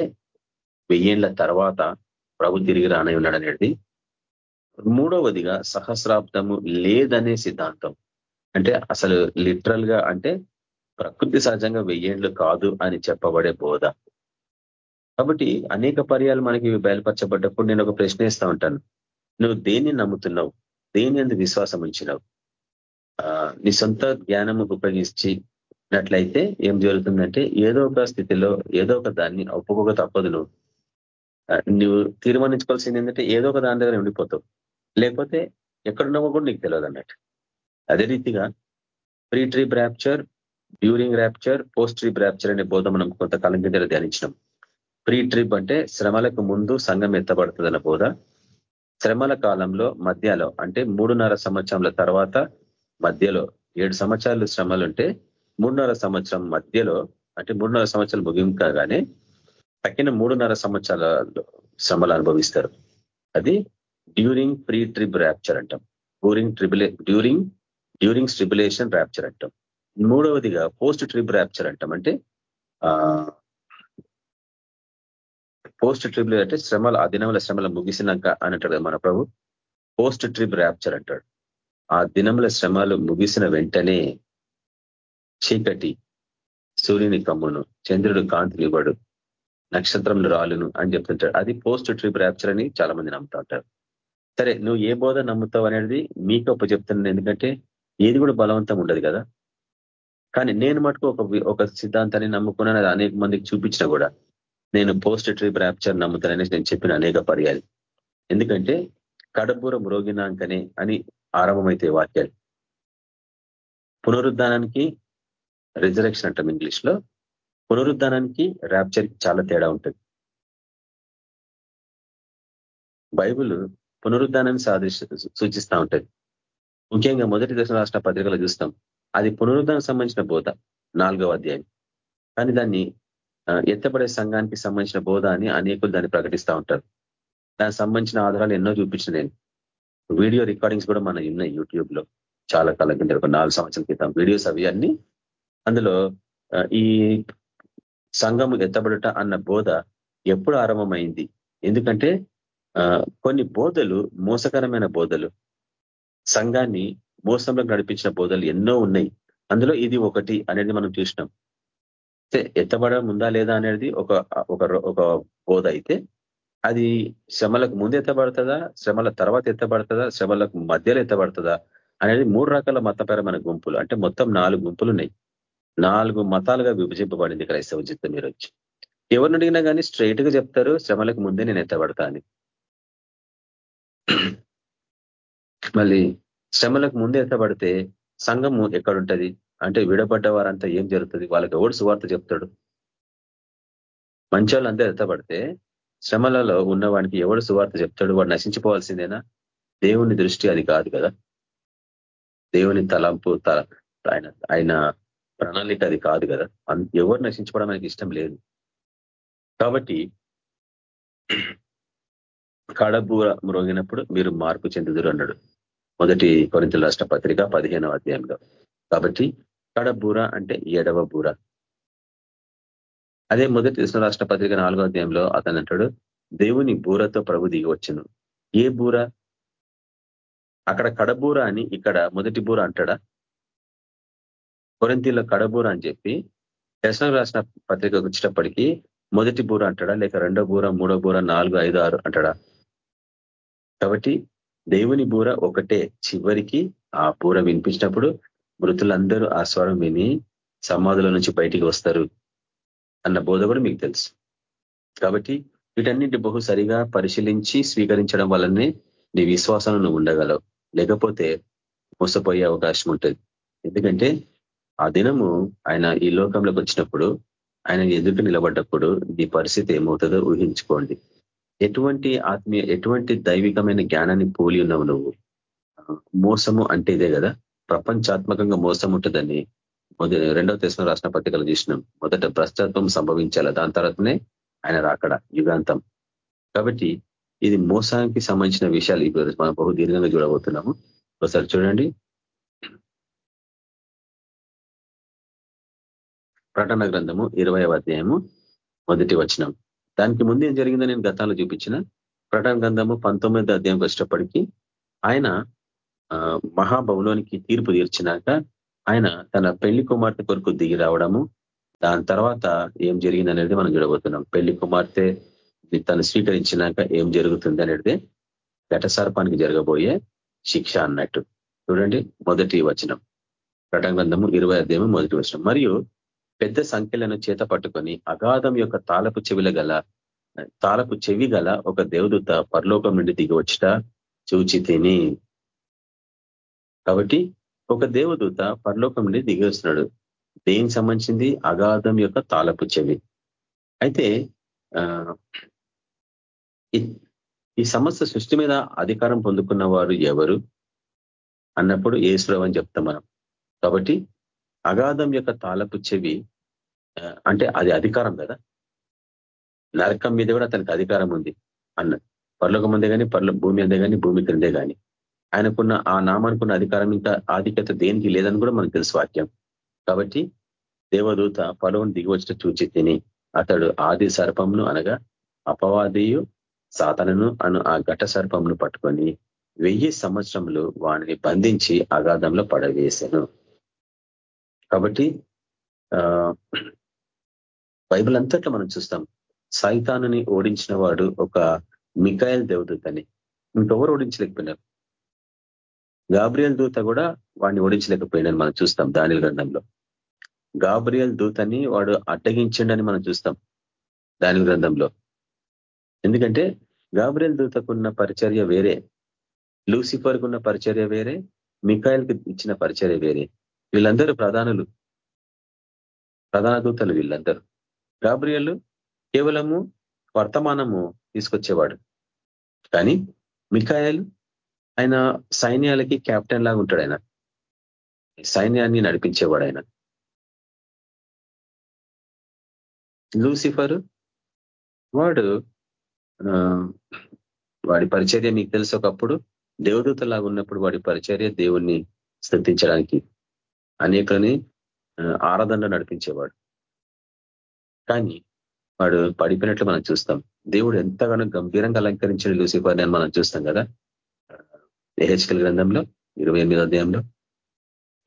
వెయ్యేండ్ల తర్వాత ప్రభు తిరిగి రానై ఉన్నాడు అనేది మూడవదిగా సహస్రాబ్దము లేదనే సిద్ధాంతం. అంటే అసలు లిటరల్గా అంటే ప్రకృతి సహజంగా వెయ్యేండ్లు కాదు అని చెప్పబడే బోధ. కాబట్టి అనేక పర్యాలు మనకి బయలుపరచబడ్డప్పుడు నేను ఒక ప్రశ్న ఇస్తా ఉంటాను. నువ్వు దేన్ని నమ్ముతున్నావు? దేని అందు విశ్వాసం ఉంచినావు? నీ సొంత జ్ఞానం ఉపయోగించినట్లయితే ఏం జరుగుతుందంటే ఏదో ఒక స్థితిలో ఏదో ఒక దాన్ని ఒప్పుకోక తప్పదు నువ్వు. నువ్వు తీర్మానించుకోవాల్సింది ఏంటంటే ఏదో ఒక దాని దగ్గర ఉండిపోతావు. లేకపోతే ఎక్కడున్నావో కూడా నీకు తెలియదు అన్నట్టు. అదే రీతిగా pre trib rapture during rapture post trib rapture అనే బోధ మనం కొంతకాలం కింద ధ్యానించినాం. ప్రీ ట్రిప్ అంటే శ్రమలకు ముందు సంఘం ఎత్తబడుతుందన్న బోధ. శ్రమల కాలంలో మధ్యలో అంటే మూడున్నర సంవత్సరాల తర్వాత మధ్యలో ఏడు సంవత్సరాలు శ్రమలు ఉంటే మూడున్నర సంవత్సరం మధ్యలో అంటే మూడున్నర సంవత్సరాలు ముగింపగానే తక్కిన మూడున్నర సంవత్సరాల శ్రమలు అనుభవిస్తారు. అది డ్యూరింగ్ ప్రీ ట్రిబ్ ర్యాప్చర్ అంటాం. డ్యూరింగ్ ట్రిబులే డ్యూరింగ్ డ్యూరింగ్ స్ట్రిబులేషన్ ర్యాప్చర్ అంటాం. మూడవదిగా పోస్ట్ ట్రిబ్ ర్యాప్చర్ అంటాం. అంటే పోస్ట్ ట్రిబుల్ అంటే శ్రమల ఆ దినముల శ్రమలు ముగిసినాక అని అంటాడు మన ప్రభు. పోస్ట్ ట్రిబ్ ర్యాప్చర్ అంటాడు. ఆ దినముల శ్రమలు ముగిసిన వెంటనే చీకటి సూర్యుని కమ్మును చంద్రుడు కాంతి ఇవ్వడు నక్షత్రంలో రాలును అని చెప్తుంటాడు. అది పోస్ట్ ట్రిప్ ర్యాప్చర్ అని చాలా మంది నమ్ముతా ఉంటారు. సరే నువ్వు ఏ బోధ నమ్ముతావు అనేది మీకు ఒప్ప చెప్తున్నాను ఎందుకంటే ఏది కూడా బలవంతం ఉండదు కదా. కానీ నేను మటుకు ఒక ఒక సిద్ధాంతాన్ని నమ్ముకున్నాను అది అనేక మందికి చూపించిన కూడా. నేను పోస్ట్ ట్రిప్ ర్యాప్చర్ నమ్ముతాననేసి నేను చెప్పిన అనేక పర్యాలు. ఎందుకంటే కడబూరం రోగినాంకనే అని ఆరంభమైతే వాక్యాలు. పునరుద్ధానానికి రిజరెక్షన్ అంటాం ఇంగ్లీష్లో పునరుద్ధానానికి ర్యాప్చర్కి చాలా తేడా ఉంటుంది. బైబుల్ పునరుద్ధానాన్ని సాధిష సూచిస్తూ ఉంటుంది. ముఖ్యంగా మొదటి దశ రాష్ట్ర పత్రికలు చూస్తాం. అది పునరుద్ధానం సంబంధించిన బోధ నాలుగవ అధ్యాయం. కానీ దాన్ని ఎత్తబడే సంఘానికి సంబంధించిన బోధ అని అనేకులు దాన్ని ప్రకటిస్తూ ఉంటారు. దానికి సంబంధించిన ఆధారాలు ఎన్నో చూపించిన నేను. వీడియో రికార్డింగ్స్ కూడా మన ఉన్నాయి యూట్యూబ్లో చాలా కాలం కింద ఒక నాలుగు సంవత్సరాల క్రితం వీడియోస్ అవి అన్ని. అందులో ఈ సంఘము ఎత్తబడుట అన్న బోధ ఎప్పుడు ఆరంభమైంది? ఎందుకంటే కొన్ని బోధలు మోసకరమైన బోధలు. సంఘాన్ని మోసంలో నడిపించిన బోధలు ఎన్నో ఉన్నాయి. అందులో ఇది ఒకటి అనేది మనం చూసినాం. ఎత్తబడడం ఉందా లేదా అనేది ఒక ఒక బోధ అయితే అది శ్రమలకు ముందు ఎత్తబడుతుందా శ్రమల తర్వాత ఎత్తబడుతుందా శ్రమలకు మధ్యలో ఎత్తబడుతుందా అనేది మూడు రకాల మతపరమైన గుంపులు. అంటే మొత్తం నాలుగు గుంపులు ఉన్నాయి. నాలుగు మతాలుగా విభజింపబడింది క్రైస్తవ జీవితం మీరు వచ్చి ఎవరిని అడిగినా కానీ స్ట్రైట్గా చెప్తారు శ్రమలకు ముందే నేను ఎత్తబడతా అని. మళ్ళీ శ్రమలకు ముందు ఎత్తబడితే సంఘము ఎక్కడుంటది? అంటే విడబడ్డ వారంతా ఏం జరుగుతుంది? వాళ్ళకి ఎవడు సువార్త చెప్తాడు? మంచి వాళ్ళంతా ఎత్తపడితే శ్రమలలో ఉన్నవాడికి ఎవడు సువార్త చెప్తాడు? వాడు నశించిపోవాల్సిందేనా? దేవుని దృష్టి అది కాదు కదా? దేవుని తలంపు ఆయన ఆయన ప్రణాళిక అది కాదు కదా? ఎవరు నశించుకోవడం మనకి ఇష్టం లేదు. కాబట్టి కడబూర మ్రోగినప్పుడు మీరు మార్పు చెందుదురు అన్నాడు. మొదటి కొరింతల రాష్ట్ర పత్రిక పదిహేనవ అధ్యాయంలో. కాబట్టి కడబూర అంటే ఏడవ బూర. అదే మొదటి రాష్ట్ర పత్రిక నాలుగో అధ్యాయంలో అతను అంటాడు దేవుని బూరతో ప్రభు దిగి వచ్చును ఏ బూర? అక్కడ కడబూర అని ఇక్కడ మొదటి బూర అంటాడా? కొరంతిలో కడబూర అని చెప్పి దర్శనం రాసిన పత్రిక వచ్చేటప్పటికీ మొదటి బూర అంటాడా లేక రెండో బూర మూడో బూర నాలుగు ఐదు ఆరు అంటాడా? కాబట్టి దేవుని బూర ఒకటే. చివరికి ఆ బూర వినిపించినప్పుడు మృతులందరూ ఆ స్వరం విని సమాధుల నుంచి బయటికి వస్తారు అన్న బోధ కూడా మీకు తెలుసు. కాబట్టి వీటన్నిటి బహు సరిగా పరిశీలించి స్వీకరించడం వల్లనే నీ విశ్వాసాలను ఉండగలవు. లేకపోతే మోసపోయే అవకాశం ఉంటుంది. ఎందుకంటే ఆ దినము ఆయన ఈ లోకంలోకి వచ్చినప్పుడు ఆయన ఎదురు నిలబడ్డప్పుడు నీ పరిస్థితి ఏమవుతుందో ఊహించుకోండి. ఎటువంటి ఆత్మీయ ఎటువంటి దైవికమైన జ్ఞానాన్ని పోలి ఉన్నావు నువ్వు? మోసము అంటే ఇదే కదా. ప్రపంచాత్మకంగా మోసం ఉంటుందని మొదటి రెండవ తెశం రాష్ట్ర పత్రికలు చూసినాం మొదట భ్రష్టత్వం సంభవించాలి దాని తర్వాతనే ఆయన రాకడ యుగాంతం. కాబట్టి ఇది మోసానికి సంబంధించిన విషయాలు ఇప్పుడు మనం బహు దీర్ఘంగా చూడబోతున్నాము. ఒకసారి చూడండి. ప్రకటన గ్రంథము ఇరవై అధ్యాయము మొదటి వచనం. దానికి ముందు ఏం జరిగిందో నేను గతంలో చూపించిన. ప్రకటన గ్రంథము పంతొమ్మిది అధ్యాయం కష్టపడికి ఆయన మహాభవనానికి తీర్పు తీర్చినాక ఆయన తన పెళ్ళి కుమార్తె కొరకు దిగి రావడము దాని తర్వాత ఏం జరిగింది అనేది మనం చూడబోతున్నాం. పెళ్ళి కుమార్తె తను స్వీకరించినాక ఏం జరుగుతుంది అనేది ఘటసర్పానికి జరగబోయే శిక్ష అన్నట్టు. చూడండి మొదటి వచనం. గ్రంథము ఇరవై అధ్యాయం మొదటి వచనం. మరియు పెద్ద సంఖ్యలను చేత పట్టుకొని అగాధం యొక్క తాలపు చెవిల గల తాలపు చెవి గల ఒక దేవదూత పరలోకం నుండి దిగి వచ్చిట చూచి తిని కాబట్టి ఒక దేవదూత పరలోకం నుండి దిగి వస్తున్నాడు. దేనికి సంబంధించింది? అగాధం యొక్క తాలపు చెవి. అయితే ఈ సమస్త సృష్టి మీద అధికారం పొందుకున్న వారు ఎవరు? అన్నప్పుడు ఏసురావు అని చెప్తాం మనం. కాబట్టి అగాధం యొక్క తాలపు చెవి అంటే అది అధికారం కదా? నరకం మీద కూడా అతనికి అధికారం ఉంది అన్న. పర్లోకం అందే కానీ పర్ల భూమి అందే కానీ భూమి క్రిందే కానీ ఆయనకున్న ఆ నామానుకున్న అధికారం ఇంకా ఆధిక్యత దేనికి లేదని కూడా మనకు తెలుసు వాక్యం. కాబట్టి దేవదూత పొలం దిగి వచ్చిన చూచి తిని అతడు ఆది సర్పంను అనగా అపవాదియు సాతనను అను ఆ ఘట సర్పంను పట్టుకొని వెయ్యి సంవత్సరములు వాడిని బంధించి అగాధంలో పడవేశాను కాబట్టి బైబిల్ అంతట్లో మనం చూస్తాం సైతానుని ఓడించిన వాడు ఒక మికాయల్ దేవదూతని. ఇంకెవరు ఓడించలేకపోయినారు? గాబ్రియల్ దూత కూడా వాడిని ఓడించలేకపోయినని మనం చూస్తాం దాని గ్రంథంలో. గాబ్రియల్ దూతని వాడు అడ్డగించిండని మనం చూస్తాం దాని గ్రంథంలో. ఎందుకంటే గాబ్రియల్ దూతకున్న పరిచర్య వేరే లూసిఫర్కు ఉన్న పరిచర్య వేరే మికాయల్కి ఇచ్చిన పరిచర్య వేరే. వీళ్ళందరూ ప్రధానులు ప్రధాన దూతలు వీళ్ళందరూ. గాబ్రియల్ కేవలము వర్తమానము తీసుకొచ్చేవాడు. కానీ మికాయలు ఆయన సైన్యాలకి క్యాప్టెన్ లాగా ఉంటాడు ఆయన. సైన్యాన్ని నడిపించేవాడు ఆయన లూసిఫర్ వాడు వాడి పరిచర్య మీకు తెలుసు ఒకప్పుడు. దేవదూతలాగా ఉన్నప్పుడు వాడి పరిచర్య దేవుణ్ణి స్థుతించడానికి అనేకని ఆరాధనలో నడిపించేవాడు. కానీ వాడు పడిపోయినట్లు మనం చూస్తాం. దేవుడు ఎంతగానో గంభీరంగా అలంకరించిన లూసిఫర్ అని మనం చూస్తాం కదా. ఎహెచ్కల్ గ్రంథంలో ఇరవై ఎనిమిదో అధ్యాయంలో.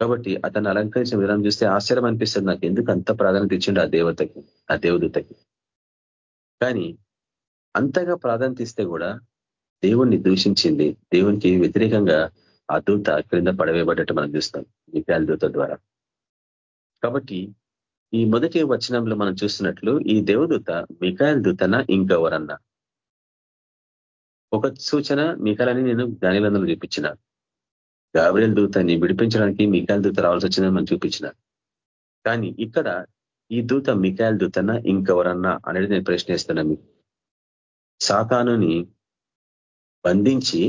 కాబట్టి అతను అలంకరించిన విధానం చూస్తే ఆశ్చర్యం అనిపిస్తుంది నాకు. ఎందుకు అంత ప్రాధాన్యత ఇచ్చిండు ఆ దేవతకి ఆ దేవదూతకి? కానీ అంతగా ప్రాధాన్యత ఇస్తే కూడా దేవుణ్ణి దూషించింది దేవునికి వ్యతిరేకంగా ఆ దూత క్రింద పడవేయబడ్డట్టు మనం చూస్తాం మికాయల దూత ద్వారా. కాబట్టి ఈ మొదటి వచనంలో మనం చూస్తున్నట్లు ఈ దేవదూత మికాయల దూతన ఇంకెవరన్నా? ఒక సూచన మికాలని నేను జ్ఞానిబంధంలో చూపించిన. గాబ్రియల్ దూతని విడిపించడానికి మికాయల దూత రావాల్సి వచ్చిందని మనం చూపించిన. కానీ ఇక్కడ ఈ దూత మికాయల దూతన ఇంకెవరన్నా అనేది నేను ప్రశ్నిస్తున్నా మీకు సాతానుని బంధించి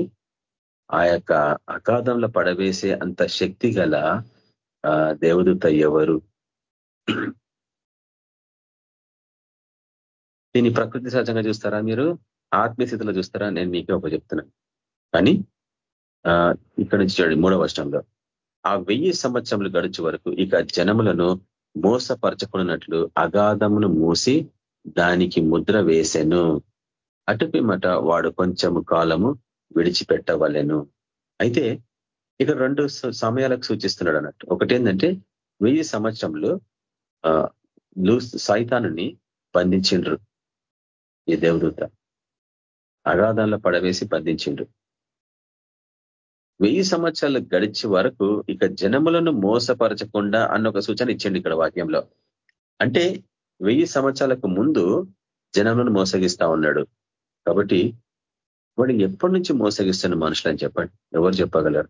ఆ యొక్క అకాదంలో పడవేసే అంత శక్తి గల దేవదూత ఎవరు? దీన్ని ప్రకృతి సహజంగా చూస్తారా మీరు? ఆత్మీయస్థితిలో చూస్తారా? నేను మీకే ఒక చెప్తున్నాను. కానీ ఇక్కడ నుంచి చూడండి మూడవ వర్షంలో ఆ వెయ్యి సంవత్సరములు గడుచు వరకు ఇక జనములను మోసపరచకున్నట్లు అగాధమును మూసి దానికి ముద్ర వేసెను. అటుపిమట వాడు కొంచెము కాలము విడిచిపెట్టవలెను. అయితే ఇక్కడ రెండు సమయాలకు సూచిస్తున్నాడు అన్నట్టు. ఒకటి ఏంటంటే వెయ్యి సంవత్సరంలో సైతానుని బంధించిండ్రు ఈ దేవదూత. అగాధంలో పడవేసి బంధించిండు వెయ్యి సంవత్సరాలు గడిచే వరకు ఇక జనములను మోసపరచకుండా అన్న ఒక సూచన ఇచ్చిండు ఇక్కడ వాక్యంలో. అంటే వెయ్యి సంవత్సరాలకు ముందు జనములను మోసగిస్తా ఉన్నాడు. కాబట్టి వాడు ఎప్పటి నుంచి మోసగిస్తున్న మనుషులని చెప్పండి. ఎవరు చెప్పగలరు?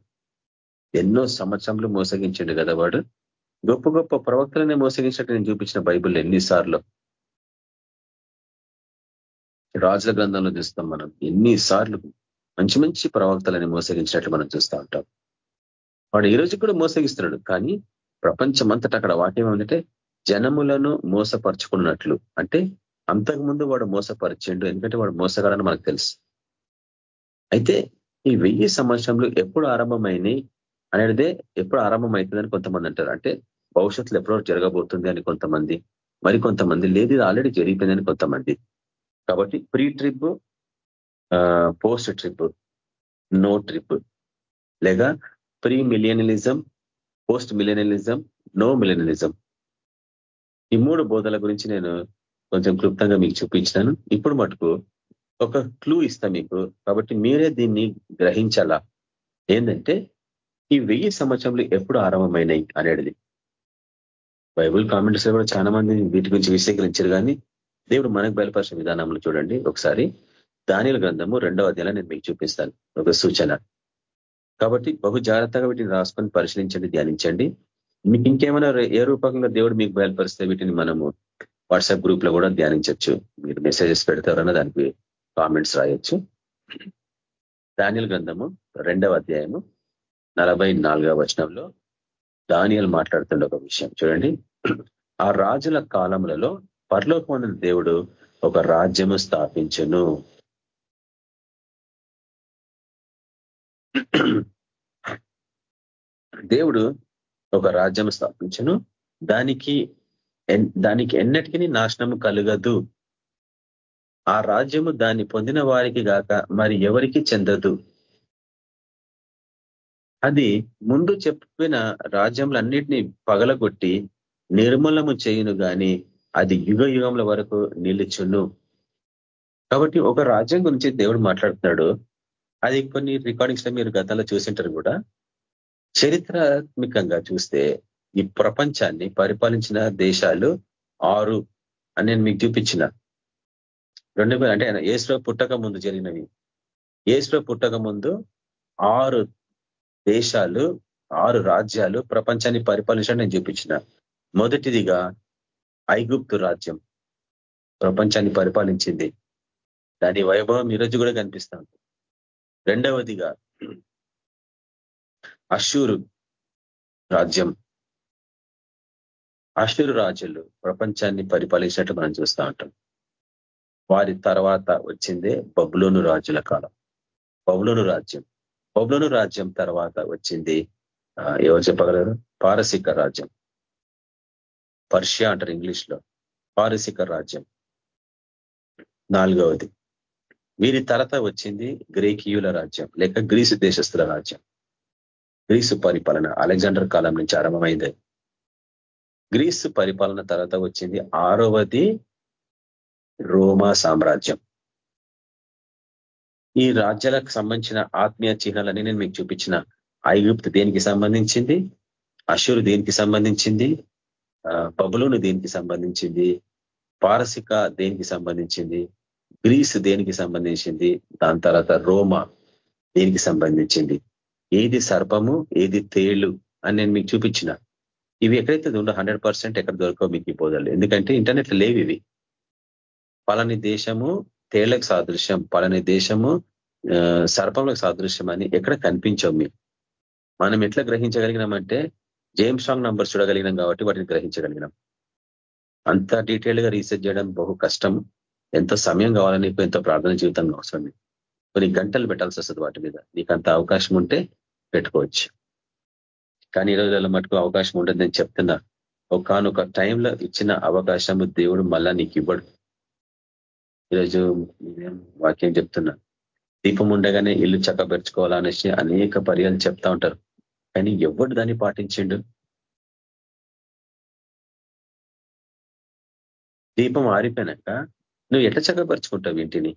ఎన్నో సంవత్సరంలో మోసగించండు కదా వాడు. గొప్ప గొప్ప ప్రవక్తలనే మోసగించినట్టు నేను చూపించిన బైబుల్ ఎన్నిసార్లు రాజుల గ్రంథంలో చూస్తాం మనం. ఎన్నిసార్లు మంచి మంచి ప్రవక్తలని మోసగించినట్లు మనం చూస్తూ ఉంటాం. వాడు ఈ రోజు కూడా మోసగిస్తున్నాడు. కానీ ప్రపంచమంతటా అక్కడ వాక్యం ఏమంటే జనములను మోసపరుచుకున్నట్లు. అంటే అంతకుముందు వాడు మోసపరిచిండు. ఎందుకంటే వాడు మోసగాడని మనకు తెలుసు. అయితే ఈ వెయ్యి సంవత్సరంలో ఎప్పుడు ఆరంభమైనాయి అనేదే ఎప్పుడు ఆరంభమవుతుందని కొంతమంది అంటారు. అంటే భవిష్యత్తులో ఎప్పుడో జరగబోతుంది అని కొంతమంది మరి కొంతమంది లేదు ఇది ఆల్రెడీ జరిగిపోయిందని కొంతమంది. కాబట్టి pre trib post trib no trib లేక pre millennialism post millennialism no millennialism ఈ మూడు బోధల గురించి నేను కొంచెం క్లుప్తంగా మీకు చూపించినాను. ఇప్పుడు మటుకు ఒక క్లూ ఇస్తా మీకు. కాబట్టి మీరే దీన్ని గ్రహించాలా? ఏంటంటే ఈ వెయ్యి సంవత్సరంలో ఎప్పుడు ఆరంభమైనాయి అనేది. బైబుల్ కామెంట్స్ కూడా చాలా మంది వీటి గురించి విశీకరించారు కానీ దేవుడు మనకు బయలుపరిచిన విధానంలో చూడండి ఒకసారి. దానిల గ్రంథము రెండవ అధ్యాయంలో నేను మీకు చూపిస్తాను. ఒక సూచన. కాబట్టి బహు జాగ్రత్తగా వీటిని రాసుకొని పరిశీలించండి ధ్యానించండి. మీకు ఇంకేమైనా ఏ రూపకంగా దేవుడు మీకు బయలుపరిస్తే వీటిని మనము వాట్సాప్ గ్రూప్లో కూడా ధ్యానించవచ్చు. మీరు మెసేజెస్ పెడతారన్న దానికి కామెంట్స్ రాయొచ్చు. దానియల్ గ్రంథము రెండవ అధ్యాయము నలభై నాలుగవ వచనంలో దానియల్ మాట్లాడుతుండే ఒక విషయం చూడండి. ఆ రాజుల కాలములలో పరలోకమైన దేవుడు ఒక రాజ్యము స్థాపించను. దేవుడు ఒక రాజ్యం స్థాపించను. దానికి దానికి ఎన్నటికీ నాశనము కలగదు. ఆ రాజ్యము దాన్ని పొందిన వారికి గాక మరి ఎవరికి చెందదు? అది ముందు చెప్పిన రాజ్యములన్నిటినీ పగలగొట్టి నిర్మూలము చేయును గాని అది యుగ యుగముల వరకు నిలుచును. కాబట్టి ఒక రాజ్యం గురించి దేవుడు మాట్లాడుతున్నాడు. అది కొన్ని రికార్డింగ్స్లో మీరు గతంలో చూసింటారు కూడా. చరిత్రాత్మకంగా చూస్తే ఈ ప్రపంచాన్ని పరిపాలించిన దేశాలు ఆరు అని నేను మీకు చూపించిన. రెండు అంటే ఏసులో పుట్టక ముందు జరిగినవి. ఏసులో పుట్టక ముందు ఆరు దేశాలు ఆరు రాజ్యాలు ప్రపంచాన్ని పరిపాలించడం నేను చూపించిన. మొదటిదిగా ఐగుప్తు రాజ్యం ప్రపంచాన్ని పరిపాలించింది. దాని వైభవం ఈరోజు కూడా కనిపిస్తుంది. రెండవదిగా అషూరు రాజ్యం. అషూరు రాజులు ప్రపంచాన్ని పరిపాలించినట్టు మనం చూస్తూ ఉంటాం. వారి తర్వాత వచ్చిందే బబులోను రాజుల కాలం. బబులోను రాజ్యం. బబులోను రాజ్యం తర్వాత వచ్చింది ఎవరు చెప్పగలరు? పారసిక రాజ్యం. పర్షియా అంటారు ఇంగ్లీష్లో పారసిక రాజ్యం. నాలుగవది. వీరి తరత వచ్చింది గ్రీకీయుల రాజ్యం లేక గ్రీసు దేశస్తుల రాజ్యం. గ్రీసు పరిపాలన అలెగ్జాండర్ కాలం నుంచి ఆరంభమైంది. గ్రీసు పరిపాలన తర్వాత వచ్చింది ఆరవది రోమా సామ్రాజ్యం. ఈ రాజ్యాలకు సంబంధించిన ఆత్మీయ చిహ్నాలని నేను మీకు చూపించిన. ఐగుప్తు దేనికి సంబంధించింది? అశురు దేనికి సంబంధించింది? బబులోను దేనికి సంబంధించింది? పారసిక దేనికి సంబంధించింది? గ్రీస్ దేనికి సంబంధించింది? దాని తర్వాత రోమా దేనికి సంబంధించింది? ఏది సర్పము ఏది తేళ్ళు అని నేను మీకు చూపించిన. ఇవి ఎక్కడైతే ఉండో హండ్రెడ్ పర్సెంట్ ఎక్కడ దొరకవు మీకు ఈ బోధలు. ఎందుకంటే ఇంటర్నెట్ లేవు ఇవి. పలాని దేశము తేళ్ళకు సాదృశ్యం పలాని దేశము సర్పంలకు సాదృశ్యం అని ఎక్కడ కనిపించవు మీరు మనం ఎట్లా గ్రహించగలిగినామంటే జేమ్ స్ట్రాంగ్ నంబర్ చూడగలిగినాం కాబట్టి వాటిని గ్రహించగలిగినాం. అంత డీటెయిల్గా రీసెర్చ్ చేయడం బహు కష్టం. ఎంతో సమయం కావాలని నీకు ఎంతో ప్రార్థన జీవితం అవసరం కొన్ని గంటలు పెట్టాల్సి వస్తుంది వాటి మీద. నీకు అంత అవకాశం ఉంటే పెట్టుకోవచ్చు. కానీ ఈ రోజులలో మటుకు అవకాశం ఉండదు. నేను చెప్తున్నా ఒకనొక టైంలో ఇచ్చిన అవకాశము దేవుడు మళ్ళా నీకు ఇవ్వడు. ఈరోజు వాక్యం చెప్తున్నా దీపం ఉండగానే ఇల్లు చక్కబెరుచుకోవాలనేసి అనేక పర్యాలు చెప్తా ఉంటారు. కానీ ఎవడు దాన్ని పాటించిండు? దీపం ఆరిపోయినాక నువ్వు ఎట్లా చక్కపరుచుకుంటావు ఇంటిని?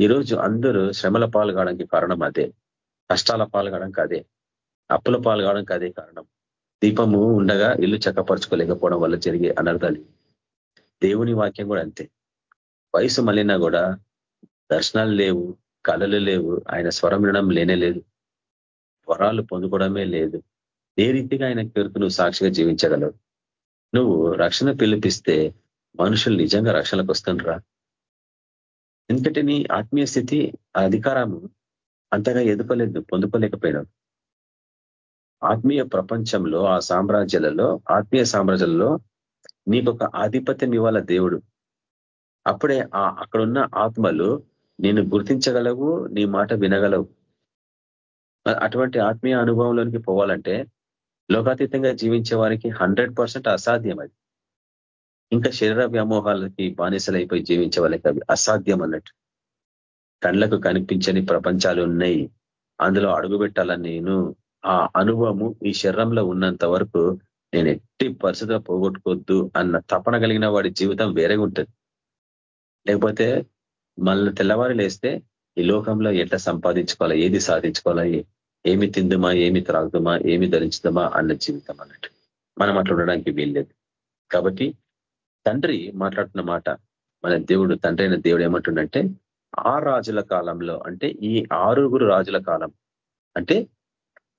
ఈరోజు అందరూ శ్రమల పాలు కారణం అదే. కష్టాల పాలు అదే. అప్పుల పాలు అదే కారణం. దీపము ఉండగా ఇల్లు చక్కపరుచుకోలేకపోవడం వల్ల జరిగే అనర్థాలు దేవుని వాక్యం కూడా అంతే. వయసు మళ్ళినా కూడా దర్శనాలు లేవు కళలు లేవు ఆయన స్వరం వినడం లేనే లేదు. వరాలు పొందుకోవడమే లేదు. ఏ రీతిగా ఆయన పేరుకు నువ్వు సాక్షిగా జీవించగలవు? నువ్వు రక్షణ పిలిపిస్తే మనుషులు నిజంగా రక్షణకు వస్తుండ్రా? ఎందుకంటే నీ ఆత్మీయ స్థితి అధికారము అంతగా ఎదుకోలేదు పొందుకోలేకపోయినావు. ఆత్మీయ ప్రపంచంలో ఆ సామ్రాజ్యాలలో ఆత్మీయ సామ్రాజ్యాలలో నీకొక ఆధిపత్యం ఇవ్వాల దేవుడు. అప్పుడే ఆ అక్కడున్న ఆత్మలు నేను గుర్తించగలవు నీ మాట వినగలవు. అటువంటి ఆత్మీయ అనుభవంలోనికి పోవాలంటే లోకాతీతంగా జీవించే వారికి హండ్రెడ్ అసాధ్యం అది. ఇంకా శరీర వ్యామోహాలకి బానిసలైపోయి జీవించే వాళ్ళకి అవి అసాధ్యం అన్నట్టు. కళ్ళకు కనిపించని ప్రపంచాలు ఉన్నాయి. అందులో అడుగుపెట్టాలని నేను ఆ అనుభవము ఈ శరీరంలో ఉన్నంత వరకు నేను ఎట్టి పరిస్థితిలో పోగొట్టుకోవద్దు అన్న తపన కలిగిన వాడి జీవితం వేరేగా ఉంటుంది లేకపోతే మళ్ళీ తెల్లవారు లేస్తే ఈ లోకంలో ఎట్లా సంపాదించుకోవాలా ఏది సాధించుకోవాలా ఏమి తిందుమా ఏమి త్రాగుదమా ఏమి ధరించుదామా అన్న జీవితం అన్నట్టు. మనం అట్లా ఉండడానికి వీల్లేదు. కాబట్టి తండ్రి మాట్లాడుతున్న మాట మన దేవుడు తండ్రి అయిన దేవుడు ఏమంటుండంటే ఆ రాజుల కాలంలో అంటే ఈ ఆరుగురు రాజుల కాలం అంటే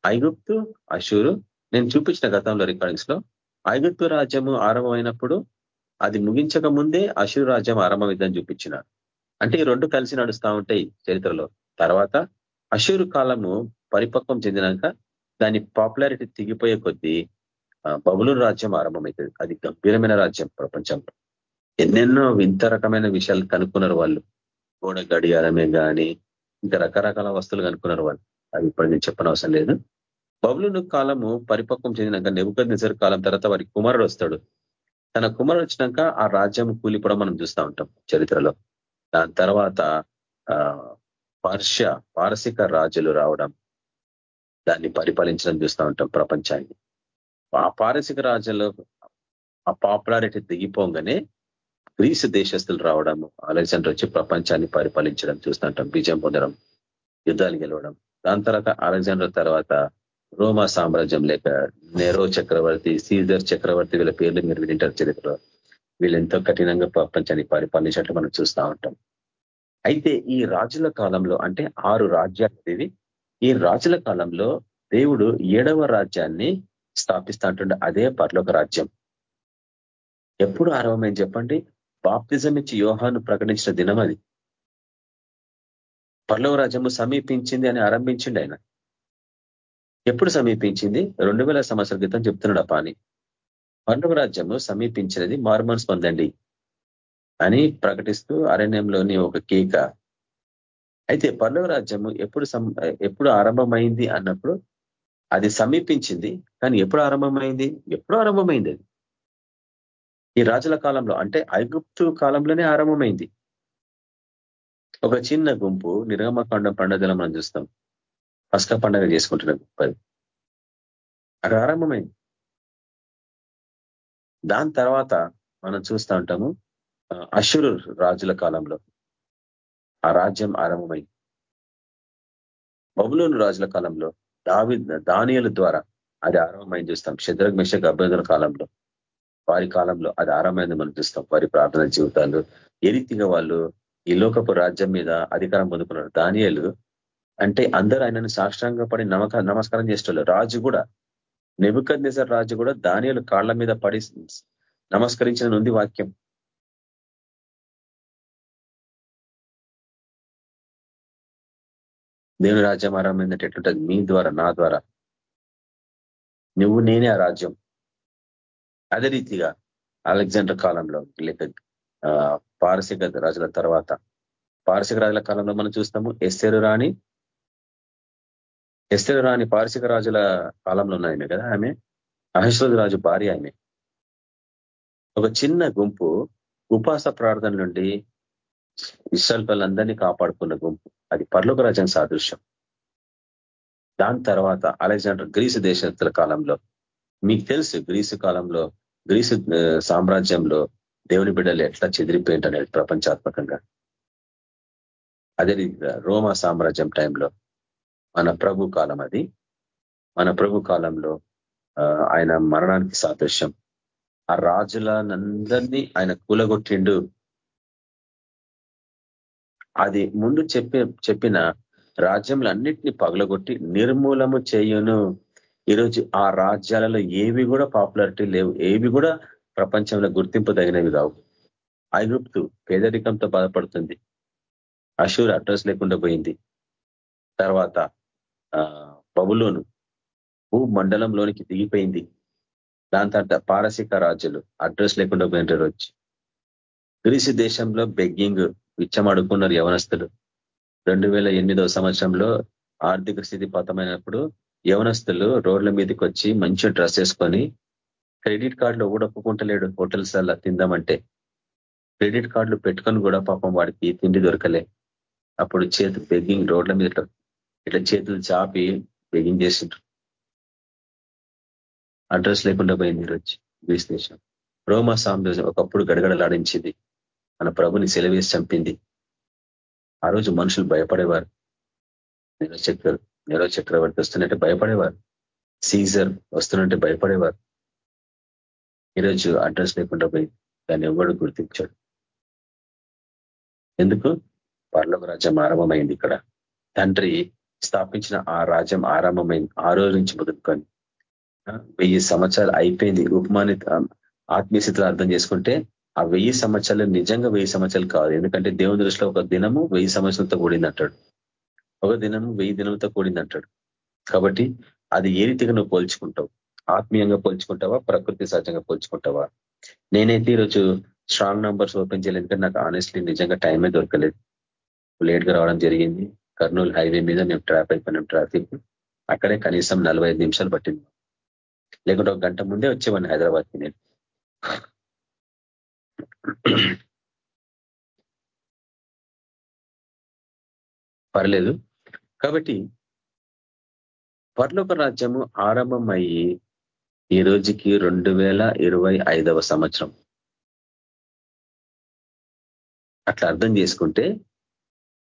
ఐగుప్తు అశూరు నేను చూపించిన గతంలో రికార్డింగ్స్లో ఐగుప్తు రాజ్యము ఆరంభమైనప్పుడు అది ముగించక ముందే అశూరు రాజ్యం ఆరంభమైందని చూపించినాడు అంటే ఈ రెండు కలిసి నడుస్తూ ఉంటాయి చరిత్రలో. తర్వాత అషూరు కాలము పరిపక్వం చెందినాక దాని పాపులారిటీ తిగిపోయే కొద్దీ బబులు రాజ్యం ఆరంభమవుతుంది అది గంభీరమైన రాజ్యం ప్రపంచంలో. ఎన్నెన్నో వింత రకమైన విషయాలు కనుక్కున్నారు వాళ్ళు. గోడ గడియారమే కానీ ఇంకా రకరకాల వస్తువులు కనుక్కున్నారు వాళ్ళు. అవి ఇప్పుడు నేను చెప్పనవసరం లేదు. బబులు కాలము పరిపక్వం చెందినాక నెబుకద్ నిజర్ కాలం తర్వాత వారి కుమారుడు వస్తాడు. తన కుమారుడు వచ్చినాక ఆ రాజ్యం కూలిపోవడం మనం చూస్తూ ఉంటాం చరిత్రలో. దాని తర్వాత పార్శ్య పారసిక రాజులు రావడం దాన్ని పరిపాలించడం చూస్తూ ఉంటాం ప్రపంచాన్ని. ఆ పారసిక రాజులు ఆ పాపులారిటీ దిగిపోగానే గ్రీసు దేశస్తులు రావడము అలెగ్జాండర్ వచ్చి ప్రపంచాన్ని పరిపాలించడం చూస్తుంటాం విజయం పొందడం యుద్ధాలు గెలవడం. దాని తర్వాత అలెగ్జాండర్ తర్వాత రోమా సామ్రాజ్యం లేక నెరో చక్రవర్తి సీజర్ చక్రవర్తి వీళ్ళ పేర్లు మీరు వింటారు చరిత్రలో. వీళ్ళు ఎంతో కఠినంగా ప్రపంచాన్ని పరిపాలించినట్లు మనం చూస్తూ ఉంటాం. అయితే ఈ రాజుల కాలంలో అంటే ఆరు రాజ్యాలు ఇవి ఈ రాజుల కాలంలో దేవుడు ఏడవ రాజ్యాన్ని స్థాపిస్తా అంటుండే అదే పర్లోక రాజ్యం. ఎప్పుడు ఆరంభమైంది చెప్పండి? బాప్తిజం ఇచ్చి యోహాను ప్రకటించిన దినం అది. పర్లవ రాజ్యము సమీపించింది అని ఆరంభించింది ఆయన. ఎప్పుడు సమీపించింది? రెండు వేల సంవత్సరాల క్రితం చెప్తున్నాడు ఆ పాని పర్ణవ రాజ్యము సమీపించినది మార్మన్స్ పొందండి అని ప్రకటిస్తూ అరణ్యంలోని ఒక కేక. అయితే పర్ణవ రాజ్యము ఎప్పుడు ఎప్పుడు ఆరంభమైంది అన్నప్పుడు అది సమీపించింది కానీ ఎప్పుడు ఆరంభమైంది? ఎప్పుడు ఆరంభమైంది అది. ఈ రాజుల కాలంలో అంటే ఐగుప్తు కాలంలోనే ఆరంభమైంది. ఒక చిన్న గుంపు నిర్గమకాండ పండుగల మనం చూస్తాం. పసక పండుగ చేసుకుంటున్న అక్కడ ఆరంభమైంది. దాని తర్వాత మనం చూస్తూ ఉంటాము అశురు రాజుల కాలంలో. ఆ రాజ్యం ఆరంభమై బబులోను రాజుల కాలంలో దావి దానియల ద్వారా అది ఆరంభమైంది చూస్తాం. శద్రగ్ మిషక్ అభ్యర్థుల కాలంలో. వారి కాలంలో అది ఆరంభమైంది మనం చూస్తాం. వారి ప్రార్థన జీవితాలు ఏ రీతిగా వాళ్ళు ఈ లోకపు రాజ్యం మీద అధికారం పొందుకున్నారు. దానియలు అంటే అందరూ ఆయనను సాష్టాంగ పడి నమక నమస్కారం చేసేవాళ్ళు రాజు కూడా నెబుకద్ రాజు కూడా దానియలు కాళ్ళ మీద పడి నమస్కరించిన ఉంది వాక్యం. దేవుని రాజ్యం ఆరంభమైందంటే ఎట్లుంటుంది మీ ద్వారా నా ద్వారా. నువ్వు నేనే ఆ రాజ్యం. అదే రీతిగా అలెగ్జాండర్ కాలంలో లేక పారసిక రాజుల తర్వాత పారసిక రాజుల కాలంలో మనం చూస్తాము ఎస్సెరు రాణి ఎస్సెరు రాణి పారసిక రాజుల కాలంలో ఉన్నాయమే కదా ఆమె? అహశ్వద్ రాజు భార్య ఆమె. ఒక చిన్న గుంపు ఉపాస ప్రార్థన నుండి ఇస్రాల్ పిల్లలందరినీ కాపాడుకున్న గుంపు. అది పర్లోక రాజ్యం సాదృశ్యం. దాని తర్వాత అలెగ్జాండర్ గ్రీసు దేశస్తుల కాలంలో మీకు తెలుసు గ్రీసు కాలంలో గ్రీసు సామ్రాజ్యంలో దేవుని బిడ్డలు ఎట్లా చెదిరిపోయింటనేది ప్రపంచాత్మకంగా. అదే రీతిగా రోమా సామ్రాజ్యం టైంలో మన ప్రభు కాలం అది. మన ప్రభు కాలంలో ఆయన మరణానికి సాదృశ్యం. ఆ రాజులనందరినీ ఆయన కూలగొట్టిండు. అది ముందు చెప్పి చెప్పిన రాజ్యములన్నిటినీ పగలగొట్టి నిర్మూలము చేయును. ఈరోజు ఆ రాజ్యాలలో ఏవి కూడా పాపులారిటీ లేవు. ఏవి కూడా ప్రపంచంలో గుర్తింపు తగినవి కావు. ఐగుప్తు పేదరికంతో బాధపడుతుంది. అషూర్ అడ్రస్ లేకుండా పోయింది. తర్వాత బబులోను భూమండలంలోనికి దిగిపోయింది. దాని తర్వాత పారసిక రాజులు అడ్రస్ లేకుండా పోయినారు వచ్చి గ్రీసు దేశంలో బెగ్గింగ్ విచ్చమడుకున్నారు యవనస్తులు. రెండు వేల ఎనిమిదవ సంవత్సరంలో ఆర్థిక స్థితి పతమైనప్పుడు యవనస్తులు రోడ్ల మీదకి వచ్చి మంచి డ్రెస్ వేసుకొని క్రెడిట్ కార్డులు ఊడప్పుకుంటలేడు హోటల్స్ అలా తిందామంటే క్రెడిట్ కార్డులు పెట్టుకొని కూడా పాపం వాడికి తిండి దొరకలే. అప్పుడు చేతి బెగ్గింగ్ రోడ్ల మీద ఇట్లా చేతులు చాపి బెగ్గింగ్ చేసిండ్రు. అడ్రస్ లేకుండా పోయింది ఈరోజు గ్రీస్ దేశం రోమా సామ్రాజ్యం ఒకప్పుడు గడగడలాడించింది. మన ప్రభుని సెలవేసి చంపింది. ఆ రోజు మనుషులు భయపడేవారు. నిరచక్ర నిరో చక్రవర్తి వస్తున్నట్టే భయపడేవారు. సీజర్ వస్తున్నట్టే భయపడేవారు. ఈరోజు అడ్రస్ లేకుండా పోయి దాన్ని ఎవడు గుర్తించాడు? ఎందుకు? పర్లోక రాజ్యం ఆరంభమైంది ఇక్కడ. తండ్రి స్థాపించిన ఆ రాజ్యం ఆరంభమైంది. ఆ రోజు నుంచి మొదలుకొని వెయ్యి సంవత్సరాలు అయిపోయింది. ఉపమాని ఆత్మీయస్థితిలో అర్థం చేసుకుంటే ఆ వెయ్యి సంవత్సరాలు నిజంగా వెయ్యి సంవత్సరాలు కాదు. ఎందుకంటే దేవుని దృష్టిలో ఒక దినము వెయ్యి సంవత్సరాలతో కూడింది అంటాడు ఒక దినము వెయ్యి దినంతో కూడింది అంటాడు కాబట్టి అది ఏ రీతిగా నువ్వు పోల్చుకుంటావు? ఆత్మీయంగా పోల్చుకుంటావా? ప్రకృతి సహజంగా పోల్చుకుంటావా? నేనైతే ఈరోజు స్ట్రాంగ్ నంబర్స్ ఓపెన్ చేయలేదు. ఎందుకంటే నాకు ఆనెస్ట్లీ నిజంగా టైమే దొరకలేదు. లేట్గా రావడం జరిగింది. కర్నూలు హైవే మీద మేము ట్రాప్ అయిపోయినాం ట్రాఫిక్. అక్కడే కనీసం నలభై నిమిషాలు పట్టింది. లేకుంటే ఒక గంట ముందే వచ్చేవాడిని హైదరాబాద్కి నేను. పర్లేదు. కాబట్టి పర్లోక రాజ్యము ఆరంభమయ్యి ఈ రోజుకి రెండు వేల ఇరవై ఐదవ సంవత్సరం. అట్లా అర్థం చేసుకుంటే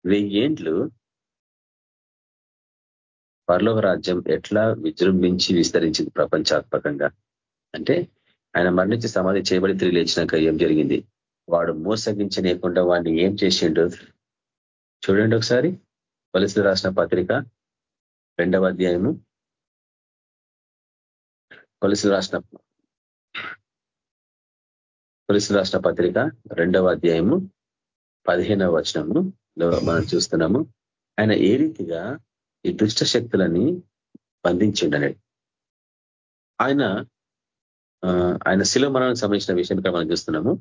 వెయ్యేండ్లు పరలోక రాజ్యం ఎట్లా విజృంభించి విస్తరించింది ప్రపంచాత్మకంగా? అంటే ఆయన మరణించి సమాధి చేయబడి తిరిగి లేచినాక ఏం జరిగింది? వాడు మోసగించనీయకుండా వాడిని ఏం చేసిండు? చూడండి ఒకసారి. పోలీసులు రాసిన పత్రిక రెండవ అధ్యాయము. పోలీసులు రాసిన తులసి రాష్ట్ర పత్రిక రెండవ అధ్యాయము పదిహేనవ వచనము. మనం చూస్తున్నాము. ఆయన ఏ రీతిగా ఈ దుష్ట శక్తులని బంధించిండనేది ఆయన ఆయన శిలో మరణానికి సంబంధించిన విషయం ఇక్కడ మనం చూస్తున్నాము.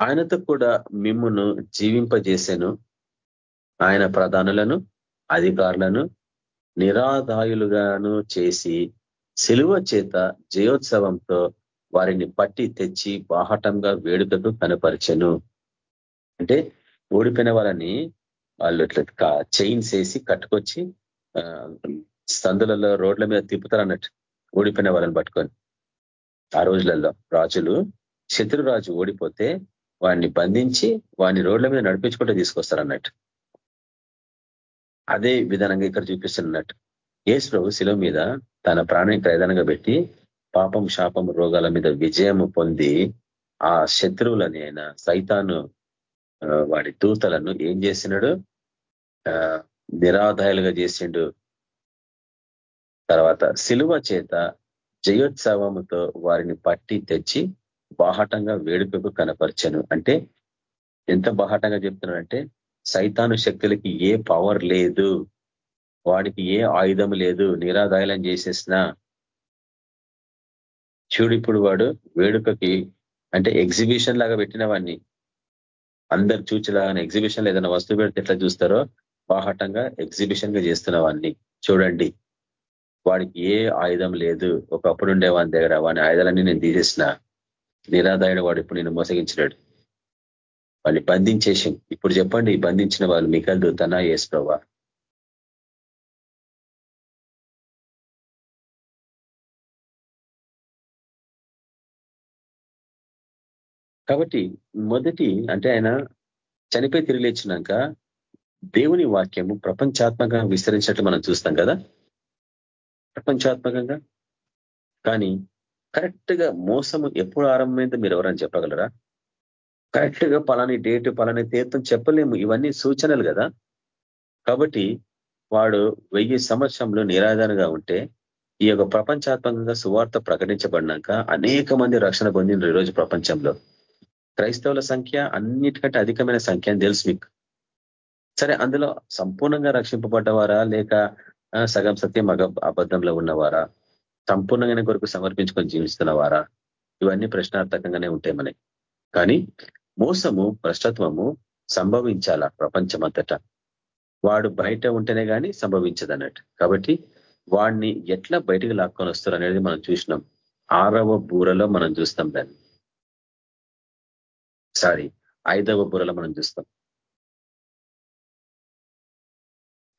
ఆయనతో కూడా మిమ్మును జీవింపజేశాను ఆయన ప్రధానులను అధికారులను నిరాదాయులుగాను చేసి శిలువ చేత జయోత్సవంతో వారిని పట్టి తెచ్చి బాహటంగా వేడుకకు కనపరిచను. అంటే ఓడిపోయిన వాళ్ళని వాళ్ళు ఇట్లా చైన్స్ వేసి కట్టుకొచ్చి సందులలో రోడ్ల మీద తిప్పుతారు అన్నట్టు ఓడిపోయిన వాళ్ళని పట్టుకొని. ఆ రోజులలో రాజులు శత్రురాజు ఓడిపోతే వాడిని బంధించి వాడిని రోడ్ల మీద నడిపించుకుంటూ తీసుకొస్తారు అన్నట్టు అదే విధానంగా ఇక్కడ చూపిస్తున్నట్టు. ఏసు ప్రభు శిలో మీద తన ప్రాణానికి ప్రధానంగా పెట్టి పాపం శాపం రోగాల మీద విజయం పొంది ఆ శత్రువులని ఆయన సైతాను వాడి దూతలను ఏం చేసినాడు? నిరాదాయాలుగా చేసిండు. తర్వాత సిలువ చేత జయోత్సవముతో వారిని పట్టి తెచ్చి బాహటంగా వేడుకకు కనపరచను. అంటే ఎంత బాహటంగా చెప్తున్నాడంటే సైతాను శక్తులకి ఏ పవర్ లేదు వాడికి ఏ ఆయుధం లేదు నిరాదాయాలం చేసేసిన. చూడు ఇప్పుడు వాడు వేడుకకి అంటే ఎగ్జిబిషన్ లాగా పెట్టిన వాడిని. అందరు చూచిలాగానే ఎగ్జిబిషన్ ఏదైనా వస్తువు పెడితే ఎట్లా చూస్తారో బాహటంగా ఎగ్జిబిషన్గా చేస్తున్న చూడండి. వాడికి ఏ ఆయుధం లేదు. ఒకప్పుడు ఉండే వాని దగ్గర వాని ఆయుధాలన్నీ నేను తీసేసిన. నిరాదాయుడు వాడు ఇప్పుడు నేను మోసగించినాడు. వాడిని బంధించేసి ఇప్పుడు చెప్పండి బంధించిన వాళ్ళు మికల్ దూతనా ఏసు కాబట్టి మొదటి అంటే ఆయన చనిపోయి తిరిగి లేచినాక దేవుని వాక్యము ప్రపంచాత్మకంగా విస్తరించినట్లు మనం చూస్తాం కదా? ప్రపంచాత్మకంగా? కానీ కరెక్ట్గా మోసము ఎప్పుడు ఆరంభమైందో మీరు ఎవరని చెప్పగలరా? కరెక్ట్గా పలాని డేట్ పలాని తీర్థం చెప్పలేము. ఇవన్నీ సూచనలు కదా? కాబట్టి వాడు వెయ్యి సంవత్సరంలో నిరాధారంగా ఉంటే ఈ యొక్క ప్రపంచాత్మకంగా సువార్త ప్రకటించబడినాక అనేక మంది రక్షణ పొందిన ఈరోజు ప్రపంచంలో. క్రైస్తవుల సంఖ్య అన్నిటికంటే అధికమైన సంఖ్య అని తెలుసు మీకు. సరే అందులో సంపూర్ణంగా రక్షింపబడ్డవారా? లేక సగం సత్యం మగ అబద్ధంలో ఉన్నవారా? సంపూర్ణంగానే కొరకు సమర్పించుకొని జీవిస్తున్నవారా? ఇవన్నీ ప్రశ్నార్థకంగానే ఉంటాయి మనకి. కానీ మోసము భ్రష్టత్వము సంభవించాల ప్రపంచమంతటా? వాడు బయట ఉంటేనే కానీ సంభవించదు అన్నట్టు కాబట్టి వాడిని ఎట్లా బయటకు లాక్కొని వస్తారు అనేది మనం చూసినాం. ఆరవ బూరలో మనం చూస్తాం దాన్ని. సారీ ఐదవ బుర్రలో మనం చూస్తాం.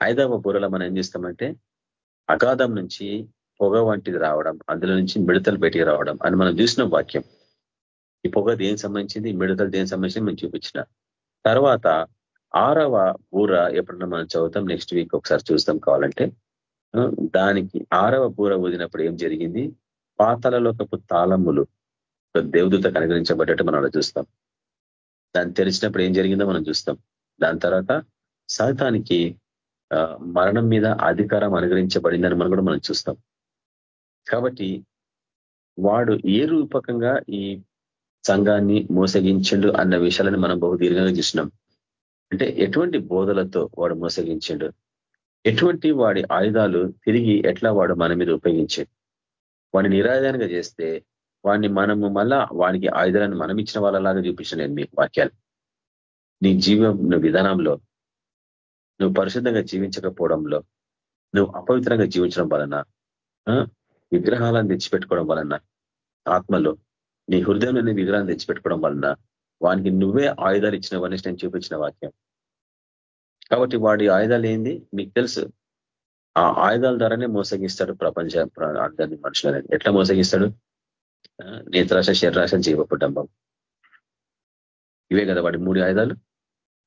ఐదవ బుర్రలో మనం ఏం చేస్తామంటే అగాధం నుంచి పొగ వంటిది రావడం అందులో నుంచి మిడతలు బయటికి రావడం అని మనం చూసిన వాక్యం. ఈ పొగ దేనికి సంబంధించింది? మిడతలు దేనికి సంబంధించింది మనం చూపించిన. తర్వాత ఆరవ బూర ఎప్పుడన్నా మనం చదువుతాం నెక్స్ట్ వీక్ ఒకసారి చూస్తాం కావాలంటే. దానికి ఆరవ బూర ఊదినప్పుడు ఏం జరిగింది? పాతలలోకపు తాళములు దేవదూత కనుగరించబడ్డట్టు మనం చూస్తాం. దాన్ని తెరిచినప్పుడు ఏం జరిగిందో మనం చూస్తాం. దాని తర్వాత సాతానికి మరణం మీద అధికారం అనుగ్రహించబడిందని మనం కూడా మనం చూస్తాం. కాబట్టి వాడు ఏ రూపకంగా ఈ సంఘాన్ని మోసగించిండు అన్న విషయాలను మనం బహుదీర్ఘంగా చూసినాం. అంటే ఎటువంటి బోధలతో వాడు మోసగించిండు? ఎటువంటి వాడి ఆయుధాలు తిరిగి ఎట్లా వాడు మన మీద ఉపయోగించాడు వాడిని నిరాధానంగా చేస్తే వాడిని మనము మళ్ళా వానికి ఆయుధాలను మనం ఇచ్చిన వాళ్ళలాగా చూపించిన నేను వాక్యాలు. నీ జీవ విధానంలో నువ్వు పరిశుద్ధంగా జీవించకపోవడంలో నువ్వు అపవిత్రంగా జీవించడం వలన విగ్రహాలను తెచ్చిపెట్టుకోవడం వలన ఆత్మలో నీ హృదయంలోని విగ్రహాన్ని తెచ్చిపెట్టుకోవడం వలన వానికి నువ్వే ఆయుధాలు ఇచ్చినవని నేను చూపించిన వాక్యం. కాబట్టి వాడి ఆయుధాలు ఏంది? మీకు తెలుసు. ఆ ఆయుధాల ద్వారానే మోసగిస్తాడు ప్రపంచ అందరినీ మనుషులని. ఎట్లా మోసగిస్తాడు? నేత్రాశ శరీరాశ జీవకుటుంబం ఇవే కదా వాడి మూడు ఆయుధాలు.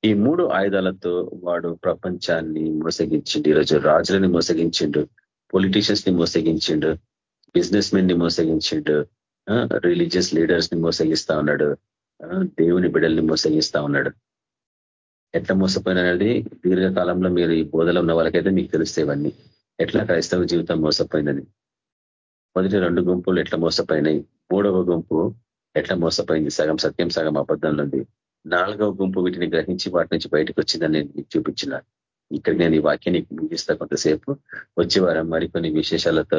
ఈ మూడు ఆయుధాలతో వాడు ప్రపంచాన్ని మోసగించిండు ఈరోజు రాజులని మోసగించిండు పొలిటీషియన్స్ని మోసగించిండు బిజినెస్ మెన్ని మోసగించిండు రిలీజియస్ లీడర్స్ని మోసగిస్తా ఉన్నాడు దేవుని బిడల్ని మోసగిస్తా ఉన్నాడు. ఎట్లా మోసపోయినది దీర్ఘకాలంలో మీరు ఈ బోధలో ఉన్న వాళ్ళకైతే మీకు తెలుస్తాయి ఇవన్నీ. ఎట్లా క్రైస్తవ జీవితం మోసపోయిందని. మొదటి రెండు గుంపులు ఎట్లా మోసపోయినాయి? మూడవ గుంపు ఎట్లా మోసపోయింది? సగం సత్యం సగం అబద్ధంలో ఉంది నాలుగవ గుంపు వీటిని గ్రహించి వాటి నుంచి బయటకు వచ్చిందని నేను మీకు చూపించిన ఇక్కడ నేను ఈ వాక్యాన్ని ముగిస్తా కొంతసేపు. వచ్చే వారం మరికొన్ని విశేషాలతో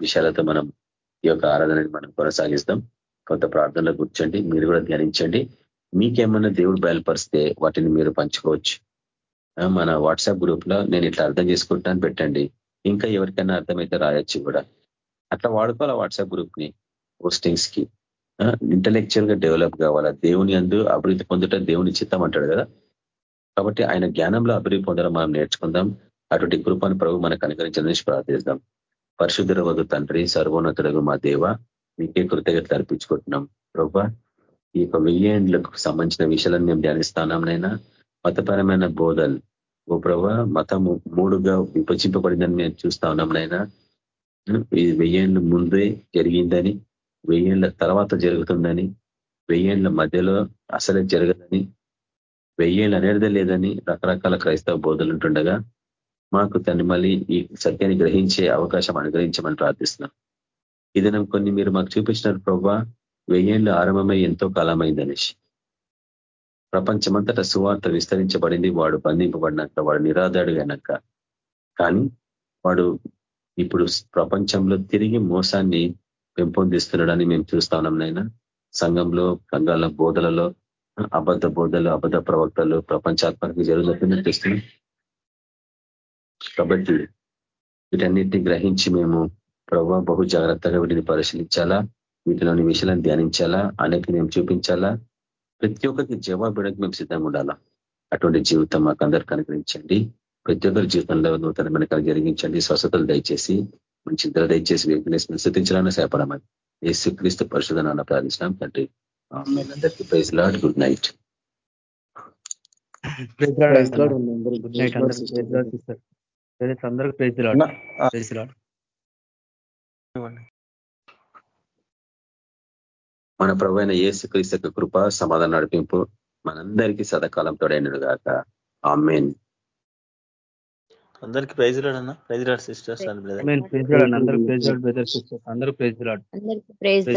విషయాలతో మనం ఈ యొక్క ఆరాధనని మనం కొనసాగిస్తాం. కొంత ప్రార్థనలో కూర్చోండి మీరు కూడా ధ్యానించండి. మీకేమన్నా దేవుడు బయలుపరిస్తే వాటిని మీరు పంచుకోవచ్చు. మన వాట్సాప్ గ్రూప్లో నేను ఇట్లా అర్థం చేసుకుంటాను పెట్టండి. ఇంకా ఎవరికైనా అర్థమైతే రాయొచ్చు కూడా. అట్లా వాడుకోవాలా వాట్సాప్ గ్రూప్ని పోస్టింగ్స్కి ఇంటలెక్చువల్గా డెవలప్ కావాలా? దేవుని అందు అభివృద్ధి పొందుట దేవుని చిత్తం అంటాడు కదా? కాబట్టి ఆయన జ్ఞానంలో అభివృద్ధి పొందడం మనం నేర్చుకుందాం. అటువంటి కృపను ప్రభు మనకు అనుకరించాలని ప్రార్థిస్తాం. పరిశుద్ధ వద్ద తండ్రి సర్వోన్నతుడు మా దేవ మీకే కృతజ్ఞతలు అర్పించుకుంటున్నాం. ప్రభు ఈ యొక్క వెయ్యేండ్లకు సంబంధించిన విషయాలను మేము ధ్యానిస్తానంనైనా మతపరమైన బోధలు. ఓ ప్రభ మతము మూడుగా విభజింపబడిందని మేము చూస్తా ఉన్నాం నైనా ఇది వెయ్యేళ్ళ ముందే జరిగిందని వెయ్యేళ్ళ తర్వాత జరుగుతుందని వెయ్యేళ్ళ మధ్యలో అసలే జరగదని వెయ్యేళ్ళు అనేది లేదని రకరకాల క్రైస్తవ బోధలు ఉంటుండగా మాకు తను మళ్ళీ ఈ సత్యాన్ని గ్రహించే అవకాశం అనుగ్రహించమని ప్రార్థిస్తున్నాం. ఇదనం కొన్ని మీరు మాకు చూపించినారు ప్రభా వెయ్యేళ్ళు ఆరంభమై ఎంతో కాలమైందనేసి ప్రపంచమంతటా సువార్త విస్తరించబడింది వాడు బంధింపబడినాక వాడు నిరాధాడుగానక కానీ వాడు ఇప్పుడు ప్రపంచంలో తిరిగి మోసాన్ని పెంపొందిస్తున్నాడని మేము చూస్తా ఉన్నాం నాయన. సంఘంలో సంఘాల బోధలలో అబద్ధ బోధలు అబద్ధ ప్రవక్తలు ప్రపంచాత్మకంగా జరుగుతున్నట్టు చూస్తున్నాం. కాబట్టి వీటన్నిటిని గ్రహించి మేము ప్రభావ బహు జాగ్రత్తగా వీటిని పరిశీలించాలా వీటిలోని విషయాలను ధ్యానించాలా అనేక మేము చూపించాలా ప్రతి ఒక్కరికి జవాబుడానికి మేము సిద్ధంగా ఉండాలా. అటువంటి జీవితం మాకు అందరికి అనుగ్రహించండి. ప్రతి ఒక్కరి జీవితంలో నూతనమైన జరిగించండి. స్వస్థతలు దయచేసి మంచి ఇద్దరు దయచేసి వ్యక్తిని స్థుతించాలని సేపడమని ఏసు క్రీస్తు పరిశుధనాన్ని ప్రార్థించినాం. తండ్రి అందరికీ ప్రైజ్ లాడ్. Good night. అందరికి ప్రైజ్ లాడ్. Praise lord. మన ప్రభు అయిన ఏసు క్రీస్తు కృప సమాధానం నడిపింపు మనందరికీ సదాకాలం తోడైనడు గాక. ఆమెన్. అందరికి ప్రైజ్ లాడ్ అన్న. Praise lord sisters praise lord అందరూ ప్రైజ్ లాడ్ బ్రదర్ సిస్టర్స్ అందరూ ప్రైజ్ లాడ్ అందరికి ప్రైజ్